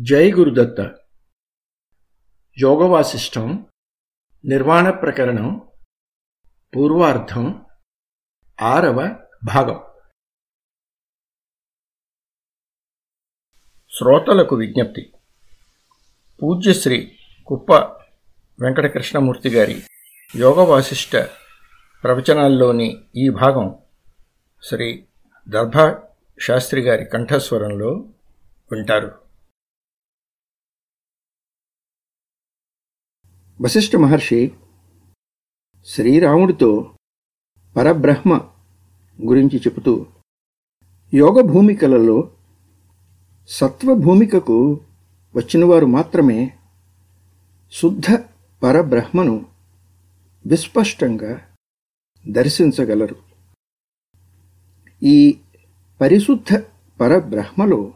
జై గురుదత్త యోగవాసిష్టం నిర్వాణ ప్రకరణం పూర్వార్థం ఆరవ భాగం. శ్రోతలకు విజ్ఞప్తి. పూజ్యశ్రీ కుప్ప వెంకటకృష్ణమూర్తి గారి యోగవాసిష్ట ప్రవచనాల్లోని ఈ భాగం శ్రీ దర్భా శాస్త్రి గారి కంఠస్వరంలో వింటారు. వశిష్ఠ మహర్షి శ్రీరాముడితో పరబ్రహ్మ గురించి చెబుతూ యోగ భూమికలలో సత్వ భూమికకు వచ్చినవారు మాత్రమే శుద్ధ పరబ్రహ్మను విస్పష్టంగా దర్శించగలరు. ఈ పరిశుద్ధ పరబ్రహ్మలో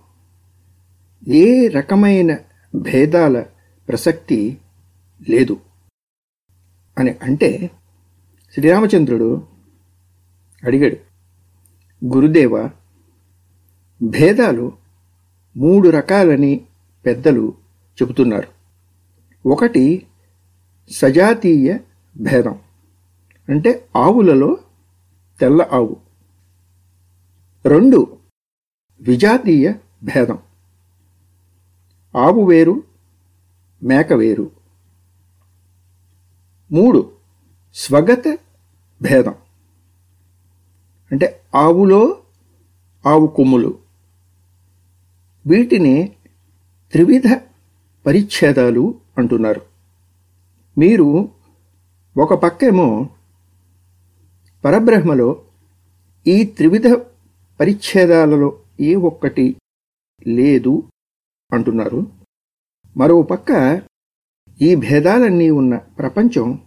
ఏ రకమైన భేదాల ప్రసక్తి లేదు. అని అంటే శ్రీరామచంద్రుడు అడిగాడు గురుదేవ భేదాలు మూడు రకాలని పెద్దలు చెబుతున్నారు. ఒకటి సజాతీయ భేదం అంటే ఆవులలో తెల్ల ఆవు. రెండు విజాతీయ భేదం ఆవు వేరు మేక వేరు. మూడు స్వగత భేదం. అంటే ఆవులో ఆవు కొమ్ములు. వీటిని త్రివిధ పరిచ్ఛేదాలు అంటున్నారు. మీరు ఒక పక్కేమో పరబ్రహ్మలో ఈ త్రివిధ పరిచ్ఛేదాలలో ఏ ఒక్కటి లేదు అంటున్నారు. మరో పక్క ఈ భేదాలన్నీ ఉన్న ప్రపంచం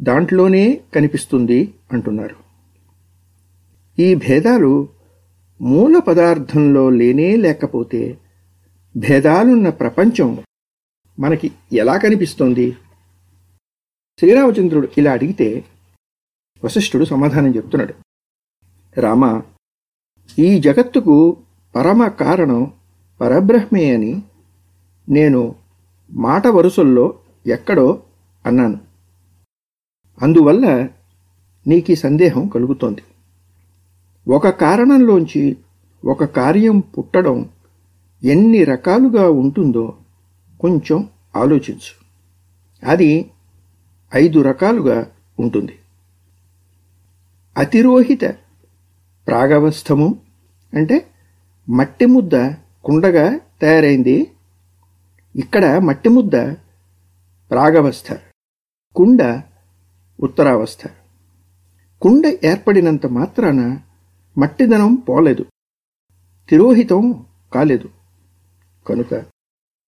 దాంట్లోనే కనిపిస్తుంది అంటున్నారు. ఈ భేదాలు మూల పదార్థంలో లేనే లేకపోతే భేదాలున్న ప్రపంచం మనకి ఎలా కనిపిస్తోంది? శ్రీరామచంద్రుడు ఇలా అడిగితే వశిష్ఠుడు సమాధానం చెప్తున్నాడు. రామ ఈ జగత్తుకు పరమ కారణం పరబ్రహ్మే అని నేను మాట వరుసల్లో ఎక్కడో అన్నాను. అందువల్ల నీకీ సందేహం కలుగుతోంది. ఒక కారణంలోంచి ఒక కార్యం పుట్టడం ఎన్ని రకాలుగా ఉంటుందో కొంచెం ఆలోచించు. అది ఐదు రకాలుగా ఉంటుంది. అతిరోహిత ప్రాగవస్థము అంటే మట్టి ముద్ద కుండగా తయారైంది ఇక్కడ మట్టి ముద్ద ప్రాగవస్థ కుండ ఉత్తరావస్థ. కుండ ఏర్పడినంత మాత్రాన మట్టిదనం పోలేదు తిరోహితం కాలేదు. కనుక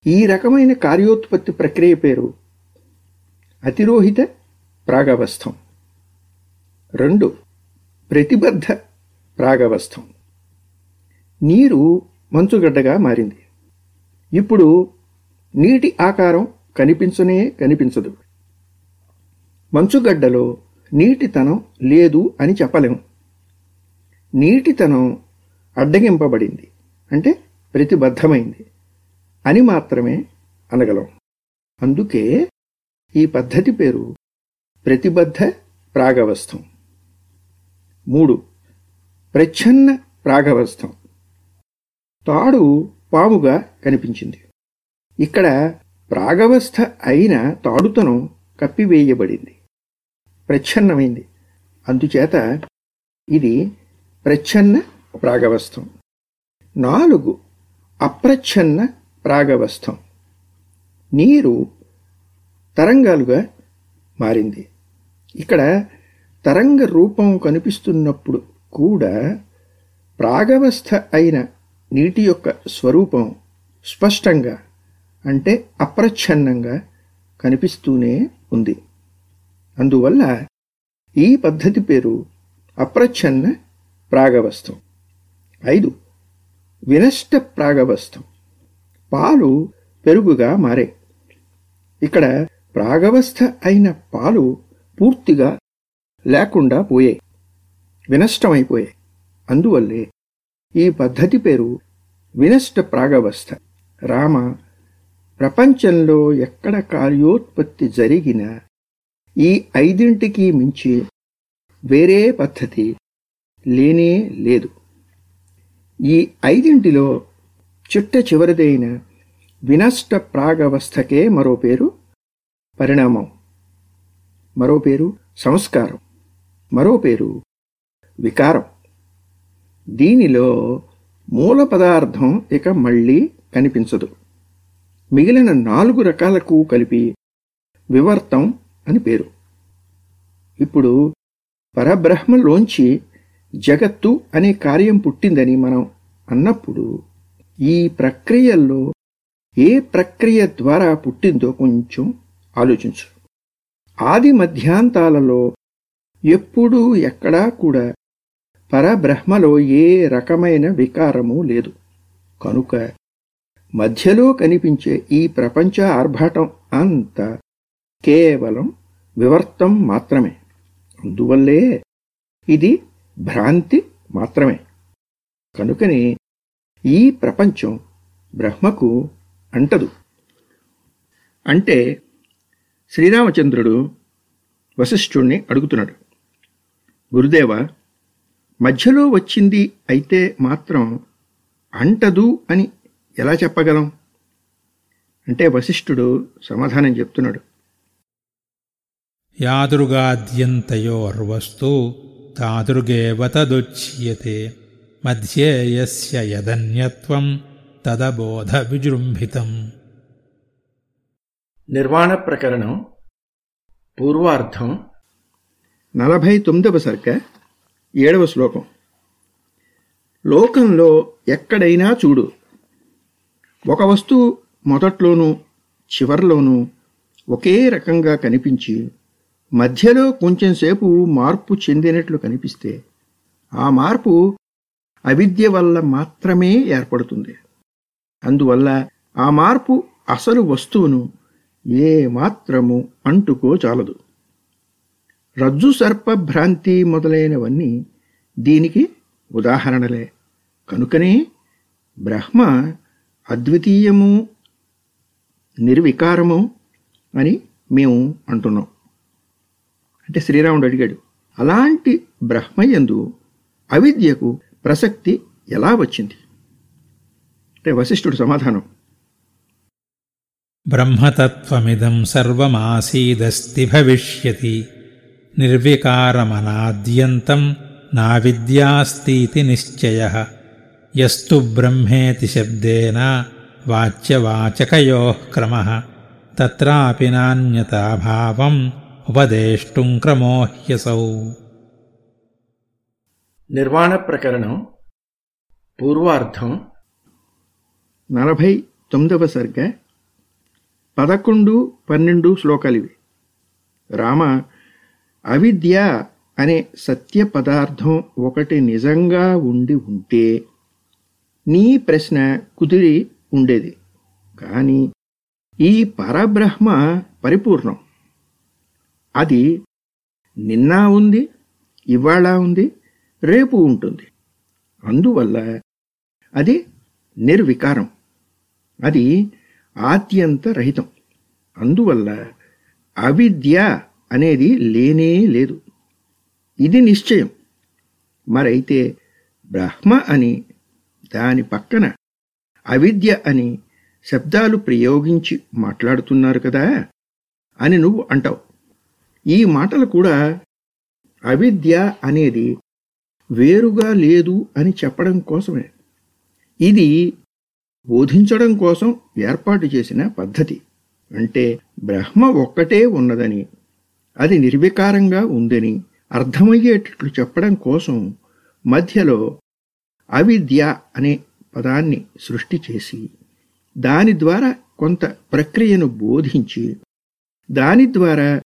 ఈ రకమైన కార్యోత్పత్తి ప్రక్రియ పేరు అతిరోహిత ప్రాగవస్థం. రెండు ప్రతిబద్ధ ప్రాగవస్థం. నీరు మంచుగడ్డగా మారింది. ఇప్పుడు నీటి ఆకారం కనిపించనే కనిపించదు. మంచుగడ్డలో నీటితనం లేదు అని చెప్పలేము. నీటితనం అడ్డగింపబడింది అంటే ప్రతిబద్ధమైంది అని మాత్రమే అనగలం. అందుకే ఈ పద్ధతి పేరు ప్రతిబద్ధ ప్రాగవస్థం. మూడు. ప్రచ్ఛన్న ప్రాగవస్థం. తాడు పాముగా కనిపించింది. ఇక్కడ ప్రాగవస్థ అయిన తాడుతనం కప్పివేయబడింది. ప్రచ్ఛన్నమైంది. అందుచేత ఇది ప్రచ్ఛన్న ప్రాగవస్థం. నాలుగు అప్రచ్ఛన్న ప్రాగవస్థం. నీరు తరంగాలుగా మారింది. ఇక్కడ తరంగ రూపం కనిపిస్తున్నప్పుడు కూడా ప్రాగవస్థ అయిన నీటి యొక్క స్వరూపం స్పష్టంగా అంటే అప్రచ్ఛన్నంగా కనిపిస్తూనే ఉంది. అందువల్ల ఈ పద్ధతి పేరు అప్రచ్ఛన్న ప్రాగవస్థం. ఐదు వినష్ట ప్రాగవస్థం. పాలు పెరుగుగా మారే. ఇక్కడ ప్రాగవస్థ అయిన పాలు పూర్తిగా లేకుండా పోయాయి వినష్టమైపోయాయి అందువల్లే ఈ పద్ధతి పేరు వినష్ట ప్రాగవస్థ. రామ ప్రపంచంలో ఎక్కడ కార్యోత్పత్తి జరిగినా ఈ ఐదింటికి మించి వేరే పద్ధతి లేనే లేదు. ఈ ఐదింటిలో చిట్ట చివరిదైన వినష్ట ప్రాగవస్థకే మరో పేరు పరిణామం. మరో పేరు సంస్కారం. మరో పేరు వికారం. దీనిలో మూల పదార్థం ఇక మళ్ళీ కనిపించదు. మిగిలిన నాలుగు రకాలకు కలిపి వివర్తం అని పేరు. ఇప్పుడు పరబ్రహ్మలోంచి జగత్తు అనే కార్యం పుట్టిందని మనం అన్నప్పుడు ఈ ప్రక్రియల్లో ఏ ప్రక్రియ ద్వారా పుట్టిందో కొంచెం ఆలోచించు. ఆది మధ్యాంతాలలో ఎప్పుడూ ఎక్కడా కూడా పరబ్రహ్మలో ఏ రకమైన వికారము లేదు. కనుక మధ్యలో కనిపించే ఈ ప్రపంచ ఆర్భాటం అంతా కేవలం వివర్తం మాత్రమే. అందువల్లే ఇది భ్రాంతి మాత్రమే. కనుకనే ఈ ప్రపంచం బ్రహ్మకు అంటదు. అంటే శ్రీరామచంద్రుడు వశిష్ఠుణ్ణి అడుగుతున్నాడు. గురుదేవ మధ్యలో వచ్చింది అయితే మాత్రం అంటదు అని ఎలా చెప్పగలం? అంటే వశిష్ఠుడు సమాధానం చెప్తున్నాడు. యాదృగాద్యంతయోర్వస్తు తాదృగేవ తదుచ్యతే మధ్యే యస్య యదన్యత్వం తదబోధ విజృంభితం నిర్వాణ ప్రకరణం పూర్వార్థం నలభై తొమ్మిదవ సర్గ ఏడవ శ్లోకం. లోకంలో ఎక్కడైనా చూడు. ఒక వస్తువు మొదట్లోనూ చివర్లోనూ ఒకే రకంగా కనిపించి మధ్యలో కొంచెంసేపు మార్పు చెందినట్లు కనిపిస్తే ఆ మార్పు అవిద్య వల్ల మాత్రమే ఏర్పడుతుంది. అందువల్ల ఆ మార్పు అసలు వస్తువును ఏ మాత్రము అంటుకో చాలదు. రజ్జు సర్ప భ్రాంతి మొదలైనవన్నీ దీనికి ఉదాహరణలే. కనుకనే బ్రహ్మ అద్వితీయము నిర్వికారము అని మేము అంటున్నాం. అంటే శ్రీరాముడు అడిగాడు అలాంటి బ్రహ్మయందు అవిద్యకు ప్రసక్తి ఎలా వచ్చింది? అంటే వశిష్ఠుడు సమాధానం. బ్రహ్మతత్వమిదం సర్వమాసీదస్తి భవిష్యతి నిర్వికారమనాద్యంతం నావిద్యాస్तीति నిశ్చయ. యస్తు బ్రహ్మేతి శబ్దేన వాచ్యవాచకయో క్రమ. తత్రాపి నాణ్యతాభావం ఉపదేష్టుం క్రమోహ్యసౌ నిర్వాణ ప్రకరణం పూర్వార్థం నలభై తొమ్మిదవ సర్గ పదకొండు పన్నెండు శ్లోకాలివి. రామ అవిద్య అనే సత్య పదార్థం ఒకటి నిజంగా ఉండి ఉంటే నీ ప్రశ్న కుదిరి ఉండేది. కానీ ఈ పరబ్రహ్మ పరిపూర్ణం. అది నిన్న ఉంది ఇవాళ ఉంది రేపు ఉంటుంది. అందువల్ల అది నిర్వికారం. అది ఆద్యంత రహితం. అందువల్ల అవిద్య అనేది లేనే లేదు. ఇది నిశ్చయం. మరైతే బ్రహ్మ అని దాని పక్కన అవిద్య అని శబ్దాలు ప్రయోగించి మాట్లాడుతున్నారు కదా అని నువ్వు అంటావు. ఈ మాటలు కూడా అవిద్య అనేది వేరుగా లేదు అని చెప్పడం కోసమే. ఇది బోధించడం కోసం ఏర్పాటు చేసిన పద్ధతి. అంటే బ్రహ్మ ఒక్కటే ఉన్నదని అది నిర్వికారంగా ఉందని అర్థమయ్యేటట్లు చెప్పడం కోసం మధ్యలో అవిద్య అనే పదాన్ని సృష్టి చేసి దాని ద్వారా కొంత ప్రక్రియను బోధించి దాని ద్వారా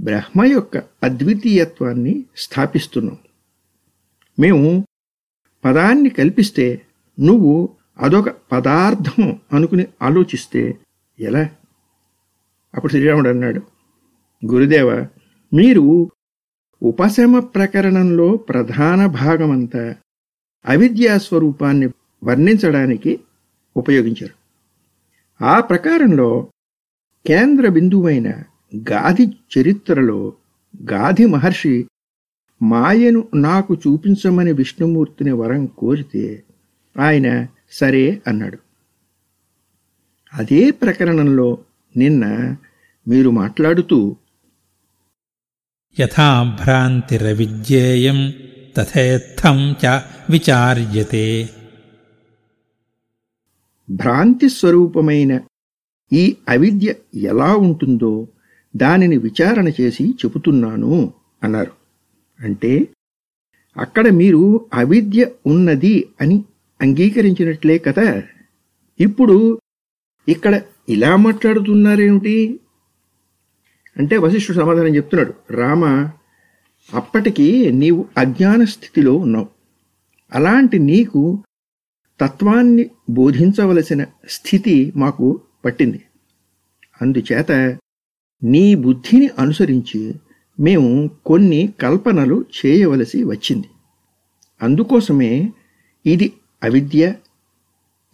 బ్రహ్మ యొక్క అద్వితీయత్వాన్ని స్థాపిస్తున్నాం. మేము పదాన్ని కల్పిస్తే నువ్వు అదొక పదార్థం అనుకుని ఆలోచిస్తే ఎలా? అప్పుడు శ్రీరాముడు అన్నాడు గురుదేవ మీరు ఉపశమ ప్రకరణంలో ప్రధాన భాగమంతా అవిద్యా స్వరూపాన్ని వర్ణించడానికి ఉపయోగించారు. ఆ ప్రకారంలో కేంద్ర బిందువైన గాధి చరిత్రలో గాధి మహర్షి మాయను నాకు చూపించమని విష్ణుమూర్తిని వరం కోరితే ఆయన సరే అన్నాడు. అదే ప్రకరణంలో నిన్న మీరు మాట్లాడుతూ యథాభ్రాంతిరవిజ్ఞేయం తథేత్థం చ విచార్యతే. భ్రాంతి స్వరూపమైన ఈ అవిద్య ఎలా ఉంటుందో దానిని విచారణ చేసి చెబుతున్నాను అన్నారు. అంటే అక్కడ మీరు అవిద్య ఉన్నది అని అంగీకరించినట్లే కదా. ఇప్పుడు ఇక్కడ ఇలా మాట్లాడుతున్నారేమిటి? అంటే వశిష్ఠుడు సమాధానం చెప్తున్నాడు. రామ అప్పటికి నీవు అజ్ఞాన స్థితిలో ఉన్నావు. అలాంటి నీకు తత్వాన్ని బోధించవలసిన స్థితి మాకు పట్టింది. అందుచేత నీ బుద్ధిని అనుసరించి మేము కొన్ని కల్పనలు చేయవలసి వచ్చింది. అందుకోసమే ఇది అవిద్య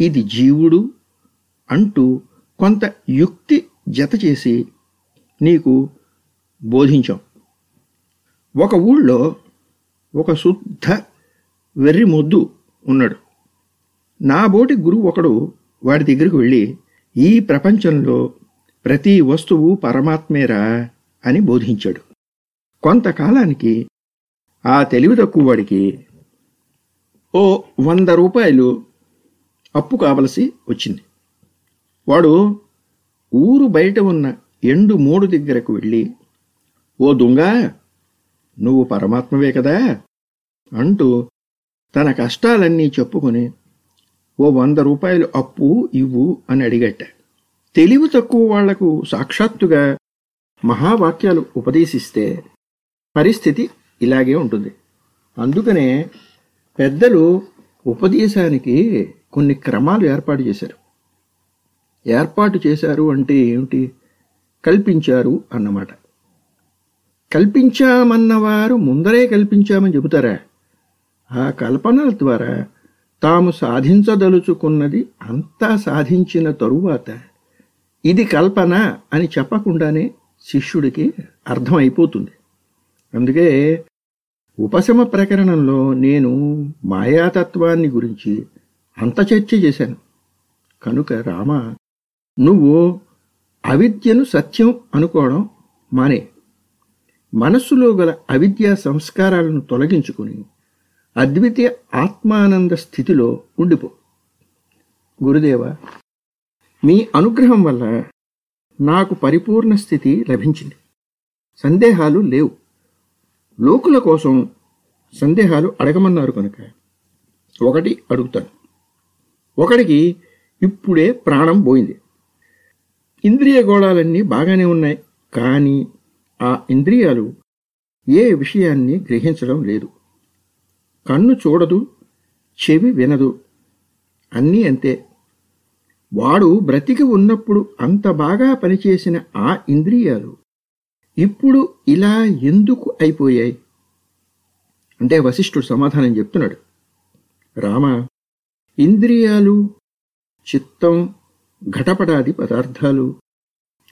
ఇది జీవుడు అంటూ కొంత యుక్తి జత చేసి నీకు బోధించాం. ఒక ఊళ్ళో ఒక శుద్ధ వెర్రి మొద్దు ఉన్నాడు. నా బోటి గురువు ఒకడు వాడి దగ్గరికి వెళ్ళి ఈ ప్రపంచంలో ప్రతి వస్తువు పరమాత్మేరా అని బోధించాడు. కొంతకాలానికి ఆ తెలివి తక్కువ వాడికి ఓ వంద రూపాయలు అప్పు కావలసి వచ్చింది. వాడు ఊరు బయట ఉన్న ఎండు మూడు దగ్గరకు వెళ్ళి ఓ దొంగ నువ్వు పరమాత్మవే కదా? అంటూ తన కష్టాలన్నీ చెప్పుకొని ఓ వంద రూపాయలు అప్పు ఇవ్వు అని అడిగట తెలివి తక్కువ వాళ్ళకు సాక్షాత్తుగా మహావాక్యాలు ఉపదేశిస్తే పరిస్థితి ఇలాగే ఉంటుంది. అందుకనే పెద్దలు ఉపదేశానికి కొన్ని క్రమాలు ఏర్పాటు చేశారు. ఏర్పాటు చేశారు అంటే ఏమిటి? కల్పించారు అన్నమాట. కల్పించామన్నవారు ముందరే కల్పించామని చెబుతారా? ఆ కల్పనల ద్వారా తాము సాధించదలుచుకున్నది అంతా సాధించిన తరువాత ఇది కల్పన అని చెప్పకుండానే శిష్యుడికి అర్థమైపోతుంది. అందుకే ఉపశమ ప్రకరణంలో నేను మాయాతత్వాన్ని గురించి అంత చర్చ చేశాను. కనుక రామ నువ్వు అవిద్యను సత్యం అనుకోవడం మానే. మనస్సులో గల అవిద్యా సంస్కారాలను తొలగించుకుని అద్వితీయ ఆత్మానంద స్థితిలో ఉండిపో. గురుదేవ మీ అనుగ్రహం వల్ల నాకు పరిపూర్ణ స్థితి లభించింది. సందేహాలు లేవు. లోకుల కోసం సందేహాలు అడగమన్నారు కనుక ఒకటి అడుగుతాను. ఒకడికి ఇప్పుడే ప్రాణం పోయింది. ఇంద్రియ గోళాలన్నీ బాగానే ఉన్నాయి కానీ ఆ ఇంద్రియాలు ఏ విషయాన్ని గ్రహించడం లేదు. కన్ను చూడదు చెవి వినదు అన్నీ అంతే. వాడు బ్రతికి ఉన్నప్పుడు అంత బాగా పనిచేసిన ఆ ఇంద్రియాలు ఇప్పుడు ఇలా ఎందుకు అయిపోయాయి? అంటే వశిష్ఠుడు సమాధానం చెప్తున్నాడు. రామ ఇంద్రియాలు చిత్తం ఘటపడాది పదార్థాలు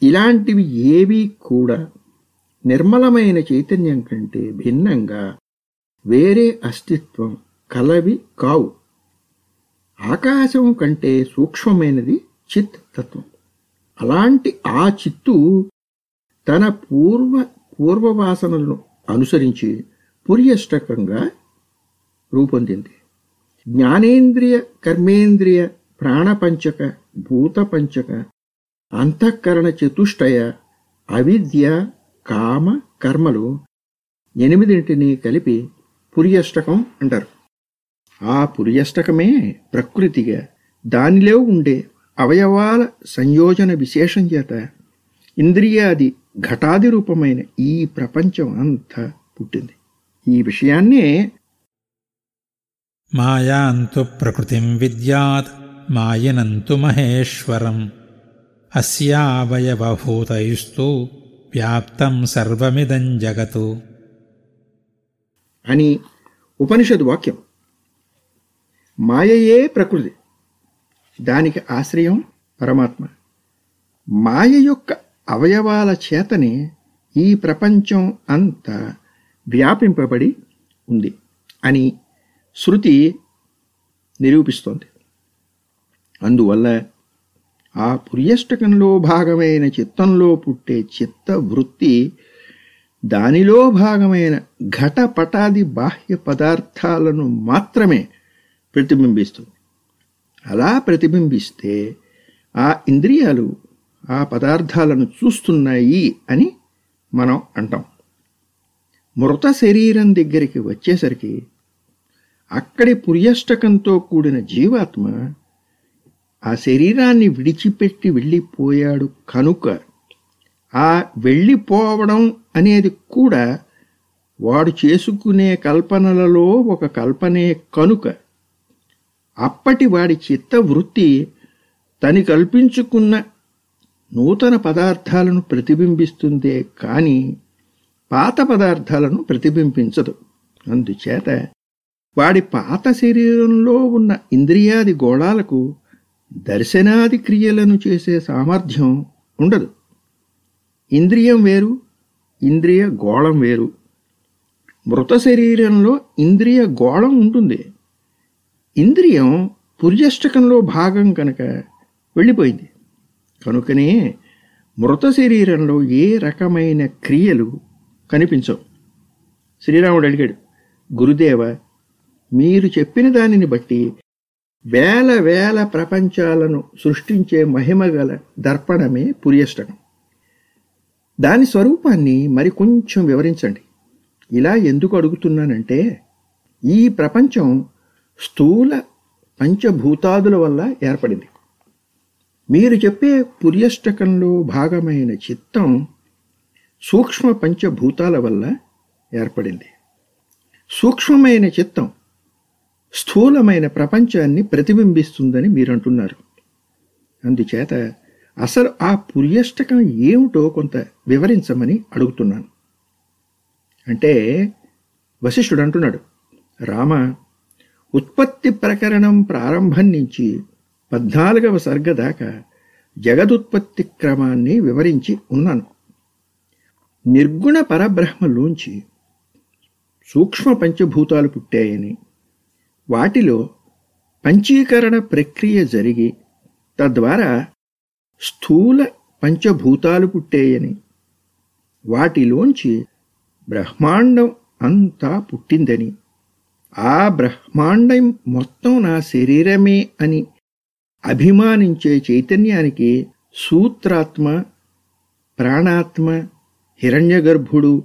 ఇలాంటివి ఏవీ కూడా నిర్మలమైన చైతన్యం కంటే భిన్నంగా వేరే అస్తిత్వం కలవి కావు. ఆకాశం కంటే సూక్ష్మమైనది చిత్ తత్వం అలాంటి ఆ చిత్తు తన పూర్వ పూర్వవాసనలను అనుసరించి పుర్యష్టకంగా రూపొందింది. జ్ఞానేంద్రియ కర్మేంద్రియ ప్రాణపంచక భూతపంచక అంతఃకరణ చతుష్టయ అవిద్య కామ కర్మలు ఎనిమిదింటిని కలిపి పుర్యష్టకం అంటారు. ఆ పుర్యష్టకమే ప్రకృతిగా దానిలో ఉండే అవయవాల సంయోజన విశేషం చేత ఇంద్రియాది ఘటాది రూపమైన ఈ ప్రపంచం అంతా పుట్టింది. ఈ విషయాన్నే మాయాంతు ప్రకృతిం విద్యాత్ మాయనంతు మహేశ్వరం అస్యావయవభూతైస్తు వ్యాప్తం సర్వమిదం జగతు. అని ఉపనిషద్ వాక్యం. మాయయే ప్రకృతి. దానికి ఆశ్రయం పరమాత్మ. మాయ యొక్క అవయవాల చేతనే ఈ ప్రపంచం అంతా వ్యాపింపబడి ఉంది అని శృతి నిరూపిస్తోంది. అందువల్ల ఆ పుర్యష్టకంలో భాగమైన చిత్తంలో పుట్టే చిత్త వృత్తి దానిలో భాగమైన ఘటపటాది బాహ్య పదార్థాలను మాత్రమే ప్రతిబింబిస్తుంది. అలా ప్రతిబింబిస్తే ఆ ఇంద్రియాలు ఆ పదార్థాలను చూస్తున్నాయి అని మనం అంటాం. మృత శరీరం దగ్గరికి వచ్చేసరికి అక్కడి పుర్యష్టకంతో కూడిన జీవాత్మ ఆ శరీరాన్ని విడిచిపెట్టి వెళ్ళిపోయాడు కనుక ఆ వెళ్ళిపోవడం అనేది కూడా వాడు చేసుకునే కల్పనలలో ఒక కల్పనే కనుక. అప్పటి వాడి చిత్తవృత్తి తని కల్పించుకున్న నూతన పదార్థాలను ప్రతిబింబిస్తుందే కానీ పాత పదార్థాలను ప్రతిబింబించదు. అందుచేత వాడి పాత శరీరంలో ఉన్న ఇంద్రియాది గోళాలకు దర్శనాది క్రియలను చేసే సామర్థ్యం ఉండదు. ఇంద్రియం వేరు ఇంద్రియ గోళం వేరు. మృత శరీరంలో ఇంద్రియ గోళం ఉంటుంది. ఇంద్రియం పుర్యష్టకంలో భాగం కనుక వెళ్ళిపోయింది. కనుకనే మృత శరీరంలో ఏ రకమైన క్రియలు కనిపించవు. శ్రీరాముడు అడిగాడు గురుదేవ మీరు చెప్పిన దానిని బట్టి వేల వేల ప్రపంచాలను సృష్టించే మహిమగల దర్పణమే పుర్యష్టకం. దాని స్వరూపాన్ని మరి కొంచెం వివరించండి. ఇలా ఎందుకు అడుగుతున్నానంటే ఈ ప్రపంచం స్థూల పంచభూతాదుల వల్ల ఏర్పడింది. మీరు చెప్పే పుర్యష్టకంలో భాగమైన చిత్తం సూక్ష్మ పంచభూతాల వల్ల ఏర్పడింది. సూక్ష్మమైన చిత్తం స్థూలమైన ప్రపంచాన్ని ప్రతిబింబిస్తుందని మీరంటున్నారు. అందుచేత అసలు ఆ పుర్యష్టకం ఏమిటో కొంత వివరించమని అడుగుతున్నాను. అంటే వశిష్ఠుడు అంటున్నాడు రామ ఉత్పత్తి ప్రకరణం ప్రారంభం నుంచి పద్నాలుగవ సర్గ దాకా జగదుత్పత్తి క్రమాన్ని వివరించి ఉన్నాను. నిర్గుణ పరబ్రహ్మలోంచి సూక్ష్మ పంచభూతాలు పుట్టాయని వాటిలో పంచీకరణ ప్రక్రియ జరిగి తద్వారా స్థూల పంచభూతాలు పుట్టేయని. వాటిలోంచి బ్రహ్మాండం అంతా పుట్టిందని. ఆ బ్రహ్మాండం మొత్తం నా శరీరమే అని అభిమానించే చైతన్యానికి సూత్రాత్మ ప్రాణాత్మ హిరణ్యగర్భుడు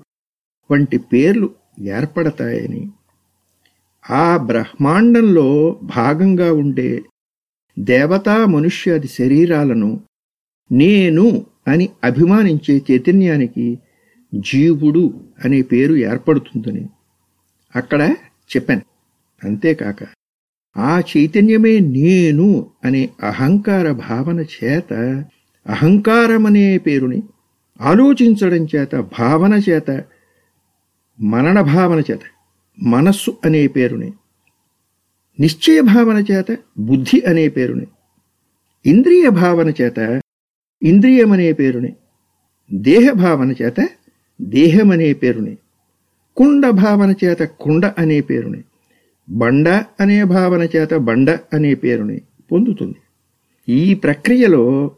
వంటి పేర్లు ఏర్పడతాయని. ఆ బ్రహ్మాండంలో భాగంగా ఉండే దేవతా మనుష్యాది శరీరాలను నేను అని అభిమానించే చైతన్యానికి జీవుడు అనే పేరు ఏర్పడుతుందని అక్కడ చెప్పాను. అంతేకాక ఆ చైతన్యమే నేను అనే అహంకార భావన చేత అహంకారమనే పేరుని ఆలోచించడం చేత భావన చేత మనన భావన చేత మనస్సు అనే పేరుని నిశ్చయ భావన చేత బుద్ధి అనే పేరుని ఇంద్రియ భావన చేత ఇంద్రియమనే పేరుని దేహ భావన చేత దేహమనే పేరుని కుండ భావన చేత కుండ అనే పేరుని బండ అనే భావన చేత బండ అనే పేరుని పొందుతుంది. ఈ ప్రక్రియలో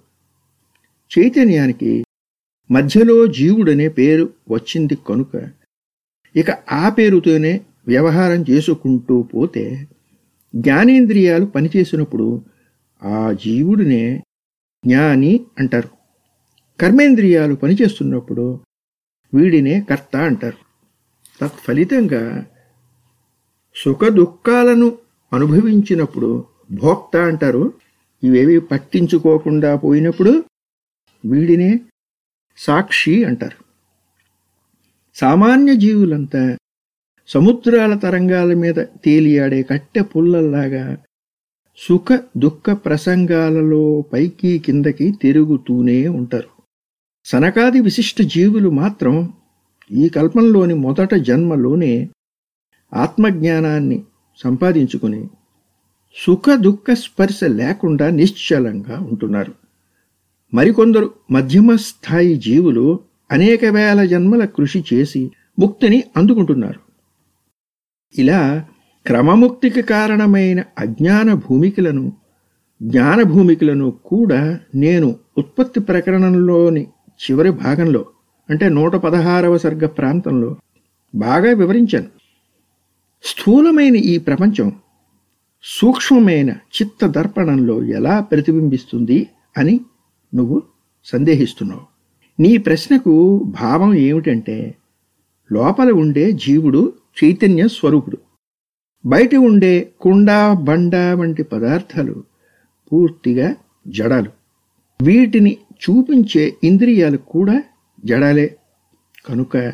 చైతన్యానికి మధ్యలో జీవుడనే పేరు వచ్చింది కనుక ఇక ఆ పేరుతోనే వ్యవహారం చేసుకుంటూ పోతే జ్ఞానేంద్రియాలు పనిచేసినప్పుడు ఆ జీవుడినే జ్ఞాని అంటారు. కర్మేంద్రియాలు పనిచేస్తున్నప్పుడు వీడినే కర్త అంటారు. తత్ఫలితంగా సుఖ దుఃఖాలను అనుభవించినప్పుడు భోక్త అంటారు. ఇవేవి పట్టించుకోకుండా పోయినప్పుడు వీడినే సాక్షి అంటారు. సామాన్య జీవులంతా సముద్రాల తరంగాల మీద తేలియాడే కట్టె పుల్లల్లాగా సుఖ దుఃఖ ప్రసంగాలలో పైకి కిందకి తిరుగుతూనే ఉంటారు. సనకాది విశిష్ట జీవులు మాత్రం ఈ కల్పంలోని మొదట జన్మలోనే ఆత్మజ్ఞానాన్ని సంపాదించుకుని సుఖ దుఃఖ స్పర్శ లేకుండా నిశ్చలంగా ఉంటున్నారు. మరికొందరు మధ్యమ స్థాయి జీవులు అనేక వేల జన్మల కృషి చేసి ముక్తిని అందుకుంటున్నారు. ఇలా క్రమముక్తికి కారణమైన అజ్ఞాన భూమికలను జ్ఞాన భూమికలను కూడా నేను ఉత్పత్తి ప్రకరణంలోని చివరి భాగంలో అంటే నూట పదహారవ సర్గ ప్రాంతంలో బాగా వివరించాను. స్థూలమైన ఈ ప్రపంచం సూక్ష్మమైన చిత్త దర్పణంలో ఎలా ప్రతిబింబిస్తుంది అని నువ్వు సందేహిస్తున్నావు. నీ ప్రశ్నకు భావం ఏమిటంటే లోపల ఉండే జీవుడు చైతన్య స్వరూపుడు. బయట ఉండే కుండ బండ వంటి పదార్థాలు పూర్తిగా జడాలు. వీటిని చూపించే ఇంద్రియాలు కూడా జడాలే. కనుక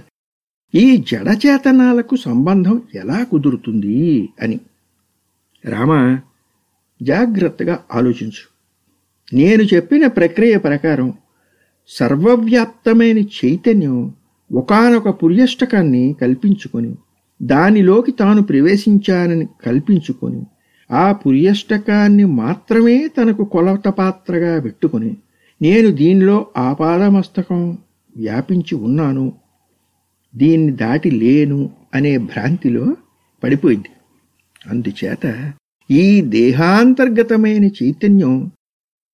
ఈ జడచేతనాలకు సంబంధం ఎలా కుదురుతుంది అని రామ జాగ్రత్తగా ఆలోచించు. నేను చెప్పిన ప్రక్రియ ప్రకారం సర్వవ్యాప్తమైన చైతన్యం ఒకానొక పుర్యష్టకాన్ని కల్పించుకొని దానిలోకి తాను ప్రవేశించానని కల్పించుకొని ఆ పుర్యష్టకాన్ని మాత్రమే తనకు కొలత పాత్రగా పెట్టుకొని నేను దీనిలో ఆపాదమస్తకం వ్యాపించి ఉన్నాను దీన్ని దాటి లేను అనే భ్రాంతిలో పడిపోయింది. అందుచేత ఈ దేహాంతర్గతమైన చైతన్యం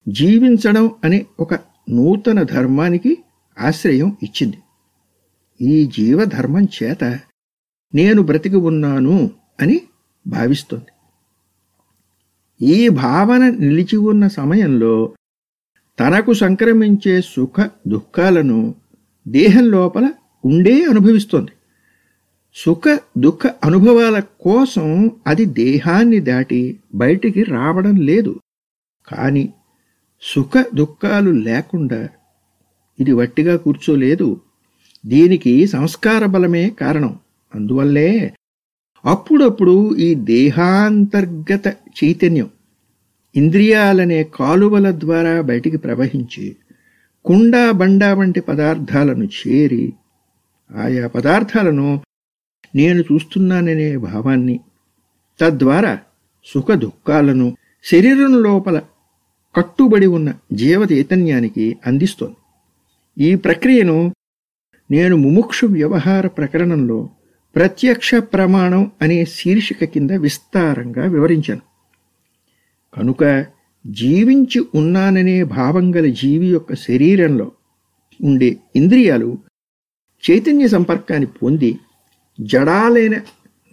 జీవించడం అనే ఒక నూతన ధర్మానికి ఆశ్రయం ఇచ్చింది. ఈ జీవధర్మం చేత నేను బ్రతికి ఉన్నాను అని భావిస్తుంది. ఈ భావన నిలిచి ఉన్న సమయంలో తనకు సంక్రమించే సుఖ దుఃఖాలను దేహం లోపల ఉండే అనుభవిస్తుంది. సుఖ దుఃఖ అనుభవాల కోసం అది దేహాన్ని దాటి బయటికి రావడం లేదు. కానీ సుఖ దుఃఖాలు లేకుండా ఇది వట్టిగా కూర్చోలేదు. దీనికి సంస్కార బలమే కారణం. అందువల్లే అప్పుడప్పుడు ఈ దేహాంతర్గత చైతన్యం ఇంద్రియాలనే కాలువల ద్వారా బయటికి ప్రవహించి కుండ బండ వంటి పదార్థాలను చేరి ఆయా పదార్థాలను నేను చూస్తున్నాననే భావాన్ని తద్వారా సుఖ దుఃఖాలను శరీరం లోపల కట్టుబడి ఉన్న జీవ చైతన్యానికి అందిస్తోంది. ఈ ప్రక్రియను నేను ముముక్షు వ్యవహార ప్రకరణంలో ప్రత్యక్ష ప్రమాణం అనే శీర్షిక కింద విస్తారంగా వివరించాను. కనుక జీవించి ఉన్నాననే భావం గల జీవి యొక్క శరీరంలో ఉండే ఇంద్రియాలు చైతన్య సంపర్కాన్ని పొంది జడాలైన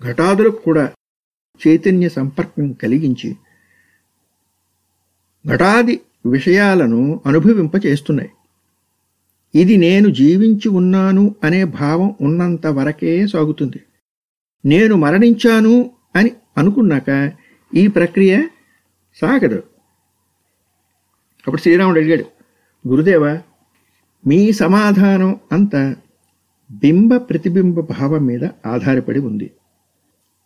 ఘటాదులకు కూడా చైతన్య సంపర్కం కలిగించి ఘటాది విషయాలను అనుభవింపచేస్తున్నాయి. ఇది నేను జీవించి ఉన్నాను అనే భావం ఉన్నంత వరకే సాగుతుంది. నేను మరణించాను అని అనుకున్నాక ఈ ప్రక్రియ సాగదు. అప్పుడు శ్రీరాముడు అడిగాడు గురుదేవ మీ సమాధానం అంతా బింబ ప్రతిబింబ భావం మీద ఆధారపడి ఉంది.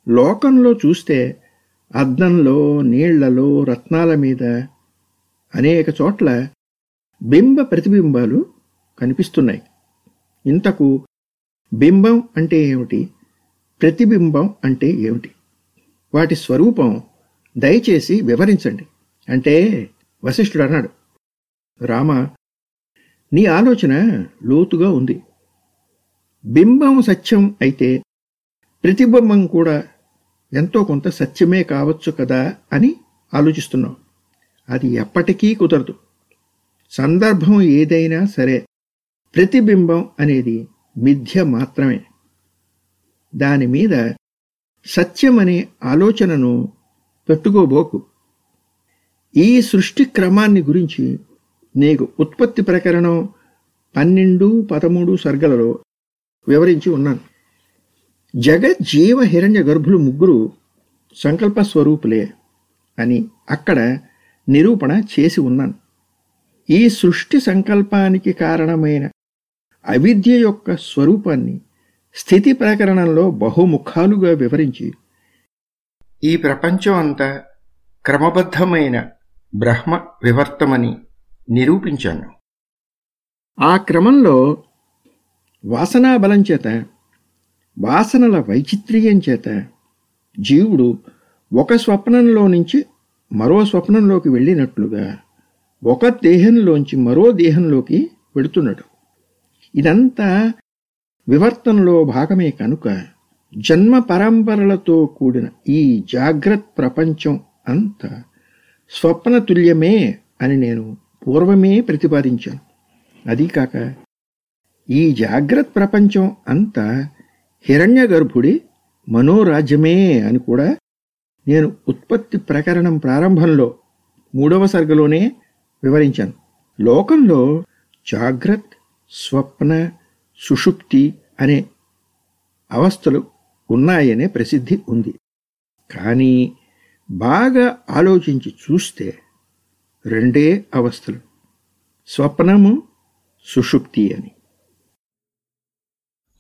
లోకంలో చూస్తే అద్దంలో నీళ్ళలో రత్నాల మీద అనేక చోట్ల బింబ ప్రతిబింబాలు కనిపిస్తున్నాయి. ఇంతకు బింబం అంటే ఏమిటి? ప్రతిబింబం అంటే ఏమిటి? వాటి స్వరూపం దయచేసి వివరించండి. అంటే వశిష్ఠుడు అన్నాడు రామ నీ ఆలోచన లోతుగా ఉంది. బింబం సత్యం అయితే ప్రతిబింబం కూడా ఎంతో కొంత సత్యమే కావచ్చు కదా అని ఆలోచిస్తున్నావు అది ఎప్పటికీ కుదరదు. సందర్భం ఏదైనా సరే ప్రతిబింబం అనేది మిథ్య మాత్రమే. దాని మీద సత్యం అనే ఆలోచనను పెట్టుకోబోకు. ఈ సృష్టి క్రమాన్ని గురించి నీకు ఉత్పత్తి ప్రకరణం పన్నెండు పదమూడు సర్గలలో వివరించి ఉన్నాను. జగజ్జీవ హిరణ్య గర్భులు ముగ్గురు సంకల్ప స్వరూపులే అని అక్కడ నిరూపణ చేసి ఉన్నాను. ఈ సృష్టి సంకల్పానికి కారణమైన అవిద్య యొక్క స్వరూపాన్ని స్థితి ప్రకరణంలో బహుముఖాలుగా వివరించి ఈ ప్రపంచం అంతా క్రమబద్ధమైన బ్రహ్మ వివర్తమని నిరూపించాను. ఆ క్రమంలో వాసనా బలం చేత వాసనల వైచిత్ర్యం చేత జీవుడు ఒక స్వప్నంలో నుంచి మరో స్వప్నంలోకి వెళ్ళినట్లుగా ఒక దేహంలోంచి మరో దేహంలోకి వెళుతున్నాడు. ఇదంతా వివర్తనలో భాగమే కనుక జన్మ పరంపరలతో కూడిన ఈ జాగ్రత్త ప్రపంచం అంతా స్వప్నతుల్యమే అని నేను పూర్వమే ప్రతిపాదించాను. అదీకాక ఈ జాగ్రత్త ప్రపంచం అంతా హిరణ్య గర్భుడి మనోరాజ్యమే అని కూడా నేను ఉత్పత్తి ప్రకరణం ప్రారంభంలో మూడవ సర్గలోనే వివరించాను. లోకంలో జాగ్రత్త స్వప్న సుషుప్తి అనే అవస్థలు ఉన్నాయనే ప్రసిద్ధి ఉంది. కానీ బాగా ఆలోచించి చూస్తే రెండే అవస్థలు. స్వప్నము సుషుప్తి అని.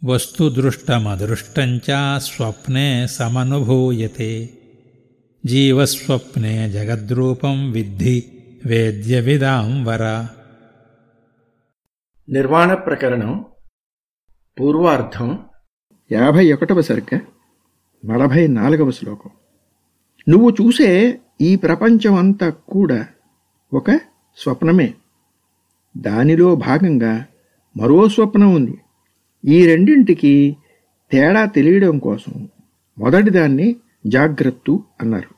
వస్తుదృష్టమదృష్టం స్వప్నే సమనుభూయతే. జీవస్వప్నే జగద్రూపం విద్ధి వేద్యవిదాం వర. నిర్వాణ ప్రకరణం పూర్వార్థం యాభై ఒకటవ సరిగ్గా నలభై నాలుగవ శ్లోకం. నువ్వు చూసే ఈ ప్రపంచం అంతా కూడా ఒక స్వప్నమే. దానిలో భాగంగా మరో స్వప్నం ఉంది. ఈ రెండింటికి తేడా తెలియడం కోసం మొదటిదాన్ని జాగ్రత్త అన్నారు.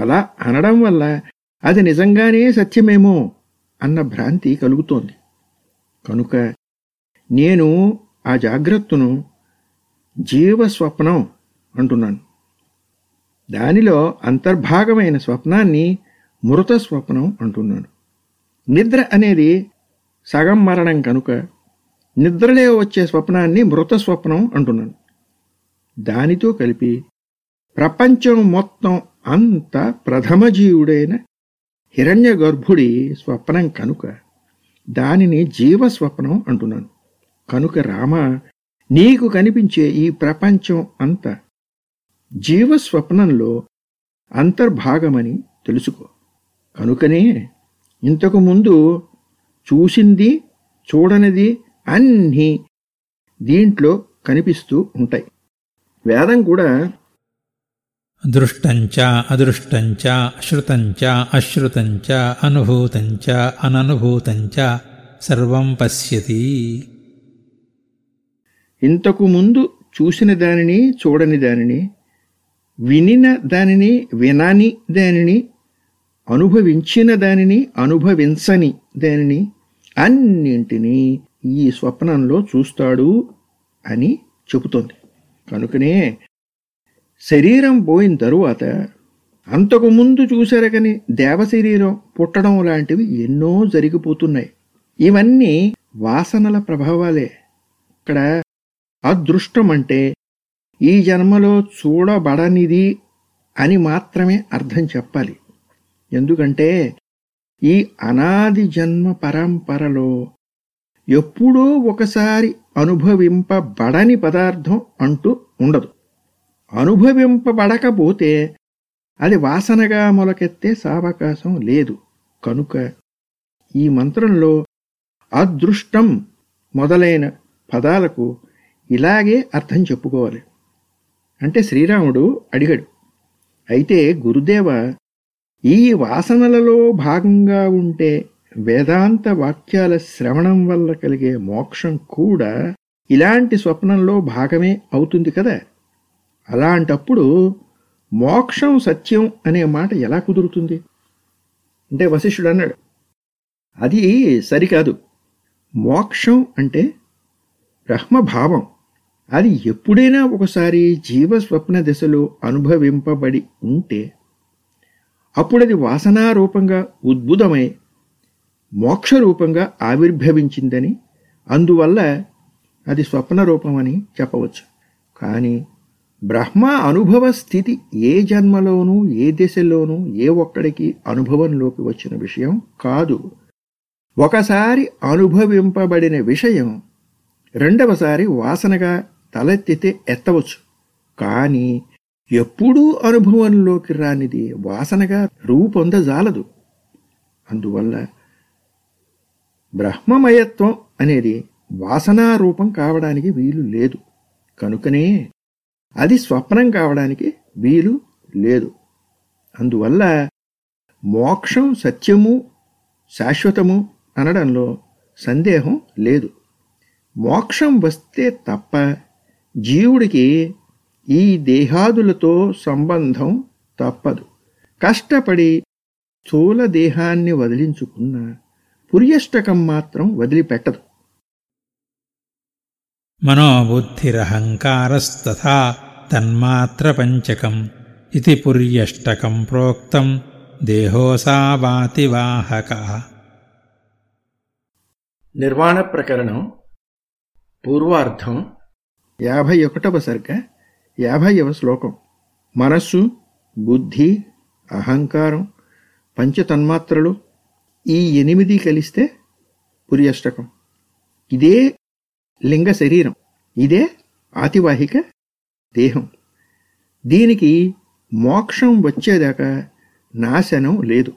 అలా అనడం వల్ల అది నిజంగానే సత్యమేమో అన్న భ్రాంతి కలుగుతోంది. కనుక నేను ఆ జాగ్రత్తను జీవస్వప్నం అంటున్నాను. దానిలో అంతర్భాగమైన స్వప్నాన్ని మృత స్వప్నం అంటున్నాను. నిద్ర అనేది సగం మరణం కనుక నిద్రలే వచ్చే స్వప్నాన్ని మృత స్వప్నం అంటున్నాను. దానితో కలిపి ప్రపంచం మొత్తం అంత ప్రథమ జీవుడైన హిరణ్య గర్భుడి స్వప్నం కనుక దానిని జీవస్వప్నం అంటున్నాను. కనుక రామ నీకు కనిపించే ఈ ప్రపంచం అంతా జీవస్వప్నంలో అంతర్భాగమని తెలుసుకో. కనుకనే ఇంతకు ముందు చూసింది చూడనిది అన్నీ దీంట్లో కనిపిస్తూ ఉంటాయి. వేదం కూడా దృష్టంచ అదృష్టంచ శ్రుతంచ అశ్రుతంచ అనుభూతంచ అననుభూతంచ సర్వం పశ్యతి. ఇంతకు ముందు చూసిన దానిని చూడని దానిని వినిన దానిని వినని దానిని అనుభవించిన దానిని అనుభవించని దానిని అన్నింటినీ ఈ స్వప్నంలో చూస్తాడు అని చెబుతోంది. కనుకనే శరీరం పోయిన తరువాత అంతకుముందు చూశారకని దేవశరీరం పుట్టడం లాంటివి ఎన్నో జరిగిపోతున్నాయి. ఇవన్నీ వాసనల ప్రభావాలే. ఇక్కడ అదృష్టం అంటే ఈ జన్మలో చూడబడనిది అని మాత్రమే అర్థం చెప్పాలి. ఎందుకంటే ఈ అనాది జన్మ పరంపరలో ఎప్పుడో ఒకసారి అనుభవింపబడని పదార్థం అంటూ ఉండదు. అనుభవింపబడకపోతే అది వాసనగా మొలకెత్తే సావకాశం లేదు. కనుక ఈ మంత్రంలో అదృష్టం మొదలైన పదాలకు ఇలాగే అర్థం చెప్పుకోవాలి. అంటే శ్రీరాముడు అడిగాడు అయితే గురుదేవ ఈ వాసనలలో భాగంగా ఉంటే వేదాంత వాక్యాల శ్రవణం వల్ల కలిగే మోక్షం కూడా ఇలాంటి స్వప్నంలో భాగమే అవుతుంది కదా? అలాంటప్పుడు మోక్షం సత్యం అనే మాట ఎలా కుదురుతుంది? అంటే వశిష్ఠుడు అన్నాడు అది సరికాదు. మోక్షం అంటే బ్రహ్మభావం. అది ఎప్పుడైనా ఒకసారి జీవస్వప్న దశలో అనుభవింపబడి ఉంటే అప్పుడది వాసనారూపంగా ఉద్భుతమై మోక్షరూపంగా ఆవిర్భవించిందని అందువల్ల అది స్వప్న రూపమని చెప్పవచ్చు. కానీ బ్రహ్మ అనుభవ స్థితి ఏ జన్మలోనూ ఏ దశలోనూ ఏ ఒక్కడికి అనుభవంలోకి వచ్చిన విషయం కాదు. ఒకసారి అనుభవింపబడిన విషయం రెండవసారి వాసనగా తలెత్తితే ఎత్తవచ్చు. కానీ ఎప్పుడూ అనుభవంలోకి రానిది వాసనగా రూపొందజాలదు. అందువల్ల బ్రహ్మమయత్వం అనేది వాసనారూపం కావడానికి వీలు లేదు. కనుకనే అది స్వప్నం కావడానికి వీలు లేదు. అందువల్ల మోక్షం సత్యము శాశ్వతము అనడంలో సందేహం లేదు. మోక్షం వస్తే తప్ప జీవుడికి ఈ దేహాదులతో సంబంధం తప్పదు. కష్టపడి స్థూల దేహాన్ని వదిలించుకున్న పుర్యష్టకం మాత్రం వదిలిపెట్టదు. మనోబుద్ధిరహంకారస్తథా తన్మాత్రపంచకం ఇది పుర్యష్టకం ప్రోక్తం దేహోసావాతివాహక. నిర్వాణ ప్రకరణం పూర్వార్థం యాభై ఒకటవ సర్గ యాభైవ శ్లోకం. మనస్సు బుద్ధి అహంకారం పంచతన్మాత్రలు ఈ ఎనిమిది కలిస్తే పుర్యష్టకం. ఇదే లింగ శరీరం. ఇదే ఆతివాహిక దేహం. దీనికి మోక్షం వచ్చేదాకా నాశనం లేదు.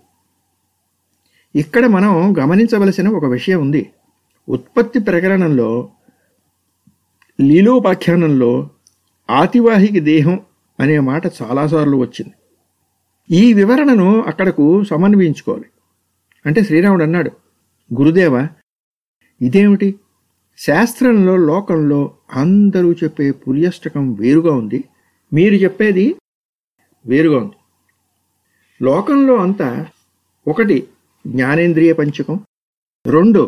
ఇక్కడ మనం గమనించవలసిన ఒక విషయం ఉంది. ఉత్పత్తి ప్రకరణంలో లీలోపాఖ్యానంలో ఆతివాహిక దేహం అనే మాట చాలాసార్లు వచ్చింది. ఈ వివరణను అక్కడకు సమన్వయించుకోవాలి. అంటే శ్రీరాముడు అన్నాడు గురుదేవ ఇదేమిటి? శాస్త్రంలో లోకంలో అందరూ చెప్పే పుర్యష్టకం వేరుగా ఉంది. మీరు చెప్పేది వేరుగా ఉంది. లోకంలో అంతా ఒకటి జ్ఞానేంద్రియ పంచకం రెండు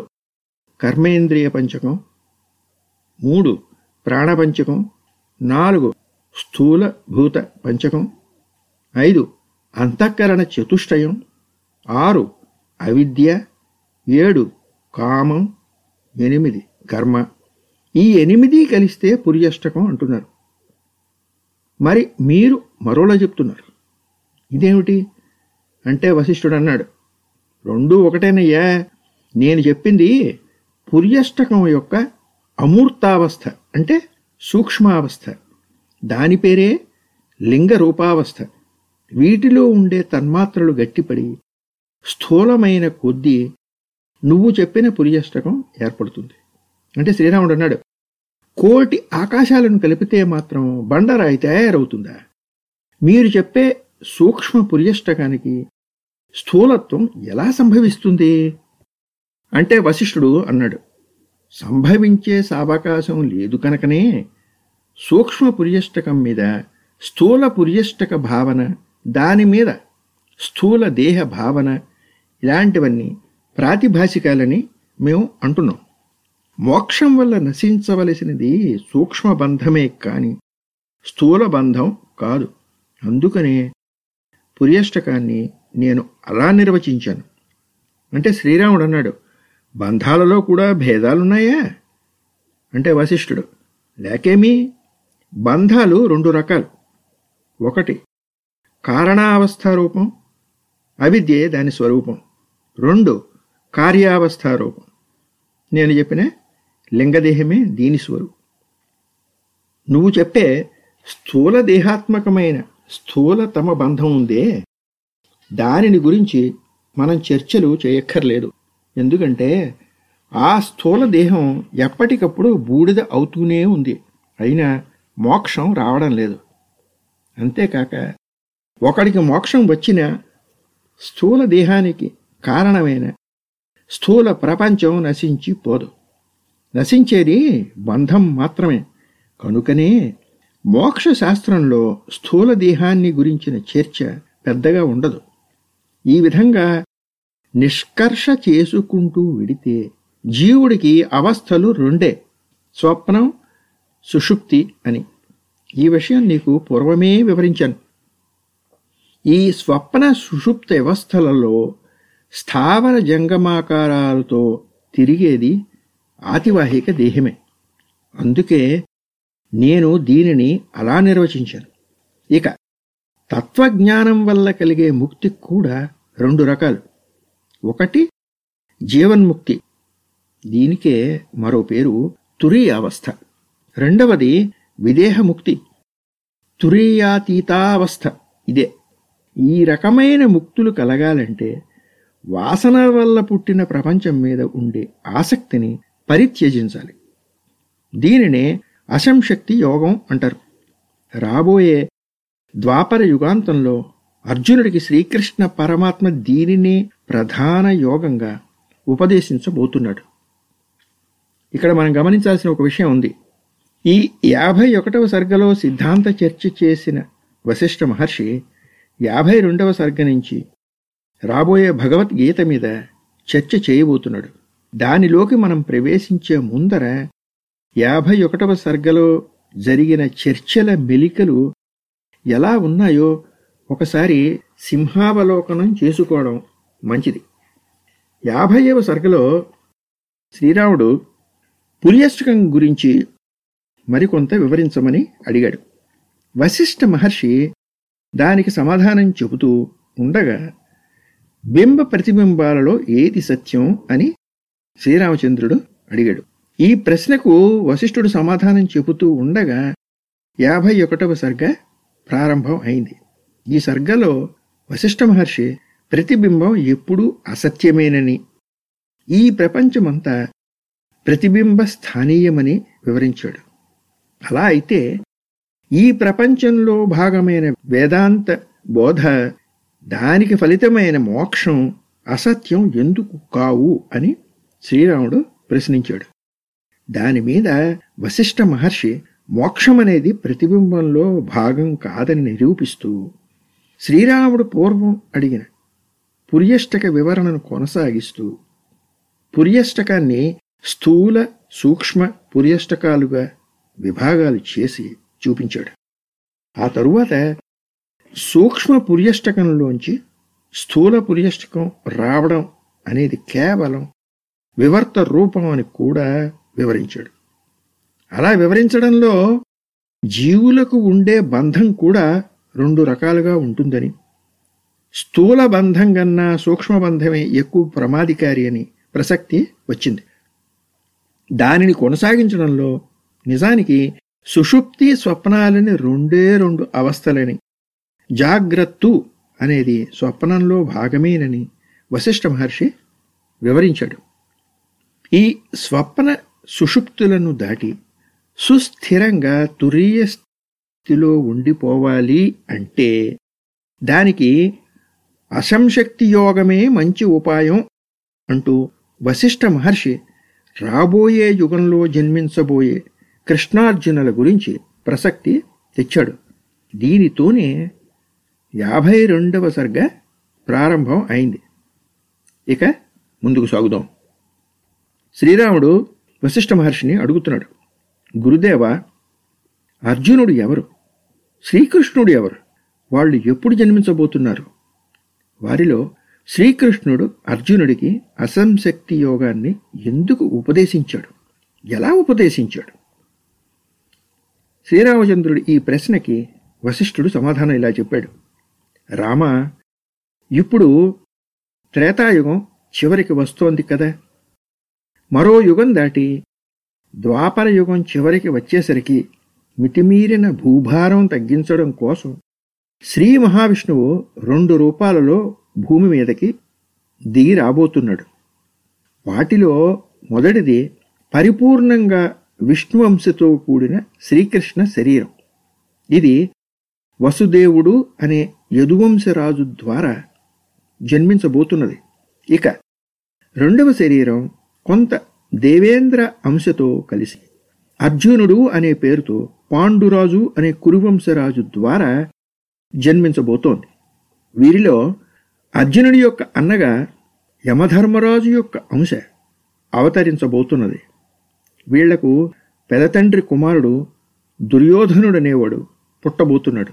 కర్మేంద్రియ పంచకం మూడు ప్రాణపంచకం నాలుగు స్థూల భూత పంచకం ఐదు అంతఃకరణ చతుష్టయం ఆరు అవిద్య ఏడు కామం ఎనిమిది కర్మ. ఈ ఎనిమిది కలిస్తే పుర్యష్టకం అంటున్నారు. మరి మీరు మరోలా చెప్తున్నారు. ఇదేమిటి? అంటే వశిష్ఠుడు అన్నాడు రెండూ ఒకటేనయ్యా. నేను చెప్పింది పుర్యష్టకం యొక్క అమూర్తావస్థ అంటే సూక్ష్మావస్థ. దాని పేరే లింగ రూపావస్థ వీటిలో ఉండే తన్మాత్రలు గట్టిపడి స్థూలమైన కొద్దీ నువ్వు చెప్పిన పుర్యష్టకం ఏర్పడుతుంది. అంటే శ్రీరాముడు అన్నాడు కోటి ఆకాశాలను కలిపితే మాత్రం బండరాయి తయారవుతుందా? మీరు చెప్పే సూక్ష్మ పుర్యష్టకానికి స్థూలత్వం ఎలా సంభవిస్తుంది? అంటే వశిష్ఠుడు అన్నాడు సంభవించే సావకాశం లేదు కనుకనే సూక్ష్మ పుర్యష్టకం మీద స్థూల పుర్యష్టక భావన దాని మీద స్థూల దేహ భావన ఇలాంటివన్నీ ప్రాతిభాషికాలని మేము అంటున్నాం. మోక్షం వల్ల నశించవలసినది సూక్ష్మ బంధమే కాని స్థూల బంధం కాదు. అందుకనే పుర్యష్టకాన్ని నేను అలా నిర్వచించాను. అంటే శ్రీరాముడు అన్నాడు బంధాలలో కూడా భేదాలున్నాయా? అంటే వశిష్ఠుడు లేకేమీ బంధాలు రెండు రకాలు. ఒకటి కారణావస్థ రూపం అవిద్యే దాని స్వరూపం. రెండు కార్యావస్థ రూపం. నేను చెప్పిన లింగదేహమే దీని స్వరూపం నువ్వు చెప్పే స్థూల దేహాత్మకమైన స్థూలతమ బంధం ఉందే. దానిని గురించి మనం చర్చలు చేయక్కర్లేదు. ఎందుకంటే ఆ స్థూల దేహం ఎప్పటికప్పుడు బూడిద అవుతూనే ఉంది. అయినా మోక్షం రావడం లేదు. అంతేకాక ఒకడికి మోక్షం వచ్చిన స్థూల దేహానికి కారణమైన స్థూల ప్రపంచం నశించి పోదు నశించేది బంధం మాత్రమే. కనుకనే మోక్ష శాస్త్రంలో స్థూల దేహాన్ని గురించిన చర్చ పెద్దగా ఉండదు. ఈ విధంగా నిష్కర్ష చేసుకుంటూ విడితే జీవుడికి అవస్థలు రెండే స్వప్నం సుషుప్తి అని. ఈ విషయం నీకు పూర్వమే వివరించాను. ఈ స్వప్న సుషుప్త వ్యవస్థలలో స్థావర జంగమాకారాలతో తిరిగేది ఆతివాహిక దేహమే. అందుకే నేను దీనిని అలా నిర్వచించాను. ఇక తత్వజ్ఞానం వల్ల కలిగే ముక్తి కూడా రెండు రకాలు. ఒకటి జీవన్ముక్తి. దీనికే మరో పేరు తురీయ అవస్థ రెండవది విదేహముక్తి. తురీయాతీతావస్థ ఇదే. ఈ రకమైన ముక్తులు కలగాలంటే వాసన వల్ల పుట్టిన ప్రపంచం మీద ఉండే ఆసక్తిని పరిత్యజించాలి. దీనినే అసంశక్తి యోగం అంటారు. రాబోయే ద్వాపర యుగాంతంలో అర్జునుడికి శ్రీకృష్ణ పరమాత్మ దీనినే ప్రధాన యోగంగా ఉపదేశించబోతున్నాడు. ఇక్కడ మనం గమనించాల్సిన ఒక విషయం ఉంది. ఈ యాభై ఒకటవ సర్గలో సిద్ధాంత చర్చ చేసిన వశిష్ఠ మహర్షి యాభై రెండవ సర్గ నుంచి రాబోయే భగవద్గీత మీద చర్చ చేయబోతున్నాడు. దానిలోకి మనం ప్రవేశించే ముందర యాభై ఒకటవ సర్గలో జరిగిన చర్చల మెలికలు ఎలా ఉన్నాయో ఒకసారి సింహావలోకనం చేసుకోవడం మంచిది. యాభైవ సర్గలో శ్రీరాముడు పుర్యష్టకం గురించి మరికొంత వివరించమని అడిగాడు. వశిష్ఠ మహర్షి దానికి సమాధానం చెబుతూ ఉండగా బింబ ప్రతిబింబాలలో ఏది సత్యం? అని శ్రీరామచంద్రుడు అడిగాడు. ఈ ప్రశ్నకు వశిష్ఠుడు సమాధానం చెబుతూ ఉండగా యాభై ఒకటవ సర్గ ప్రారంభం అయింది. ఈ సర్గలో వశిష్ఠ మహర్షి ప్రతిబింబం ఎప్పుడూ అసత్యమేనని ఈ ప్రపంచమంతా ప్రతిబింబ స్థానీయమని వివరించాడు. అలా అయితే ఈ ప్రపంచంలో భాగమైన వేదాంత బోధ దానికి ఫలితమైన మోక్షం అసత్యం ఎందుకు కావు అని శ్రీరాముడు ప్రశ్నించాడు. దాని మీద వశిష్ఠ మహర్షి మోక్షం అనేది ప్రతిబింబంలో భాగం కాదని నిరూపిస్తూ శ్రీరాముడు పూర్వం అడిగిన పుర్యష్టక వివరణను కొనసాగిస్తూ పుర్యష్టకాన్ని స్థూల సూక్ష్మ పుర్యష్టకాలుగా విభాగాలు చేసి చూపించాడు. ఆ తరువాత సూక్ష్మ పుర్యష్టకంలోంచి స్థూల పుర్యష్టకం రావడం అనేది కేవలం వివర్త రూపం అని కూడా వివరించాడు. అలా వివరించడంలో జీవులకు ఉండే బంధం కూడా రెండు రకాలుగా ఉంటుందని. స్థూల బంధం కన్నా సూక్ష్మ బంధమే ఎక్కువ ప్రమాదికారి అని ప్రసక్తి వచ్చింది. దానిని కొనసాగించడంలో నిజానికి సుషుప్తి స్వప్నాలని రెండే రెండు అవస్థలని జాగ్రత్త అనేది స్వప్నంలో భాగమేనని వశిష్ఠ మహర్షి వివరించాడు. ఈ స్వప్న సుషుప్తులను దాటి సుస్థిరంగా తురీయ స్థితిలో ఉండిపోవాలి అంటే దానికి అసంశక్తి యోగమే మంచి ఉపాయం అంటూ వశిష్ఠ మహర్షి రాబోయే యుగంలో జన్మించబోయే కృష్ణార్జునుల గురించి ప్రసక్తి తెచ్చాడు. దీనితోనే యాభై రెండవ సర్గ ప్రారంభం అయింది. ఇక ముందుకు సాగుదాం. శ్రీరాముడు వశిష్ఠ మహర్షిని అడుగుతున్నాడు గురుదేవ అర్జునుడు ఎవరు? శ్రీకృష్ణుడు ఎవరు? వాళ్ళు ఎప్పుడు జన్మించబోతున్నారు? వారిలో శ్రీకృష్ణుడు అర్జునుడికి అసంశక్తి యోగాన్ని ఎందుకు ఉపదేశించాడు? ఎలా ఉపదేశించాడు? శ్రీరామచంద్రుడు ఈ ప్రశ్నకి వశిష్ఠుడు సమాధానం ఇలా చెప్పాడు రామ ఇప్పుడు త్రేతాయుగం చివరికి వస్తోంది కదా. మరో యుగం దాటి ద్వాపర యుగం చివరికి వచ్చేసరికి మితిమీరిన భూభారం తగ్గించడం కోసం శ్రీ మహావిష్ణువు రెండు రూపాలలో భూమి మీదకి దిగి రాబోతున్నాడు. వాటిలో మొదటిది పరిపూర్ణంగా విష్ణువంశతో కూడిన శ్రీకృష్ణ శరీరం. ఇది వసుదేవుడు అనే యదువంశరాజు ద్వారా జన్మించబోతున్నది. ఇక రెండవ శరీరం కొంత దేవేంద్ర అంశతో కలిసి. అర్జునుడు అనే పేరుతో పాండురాజు అనే కురువంశరాజు ద్వారా జన్మించబోతోంది. వీరిలో అర్జునుడి యొక్క అన్నగా యమధర్మరాజు యొక్క అంశ అవతరించబోతున్నది. వీళ్ళకు పెదతండ్రి కుమారుడు దుర్యోధనుడనేవాడు పుట్టబోతున్నాడు.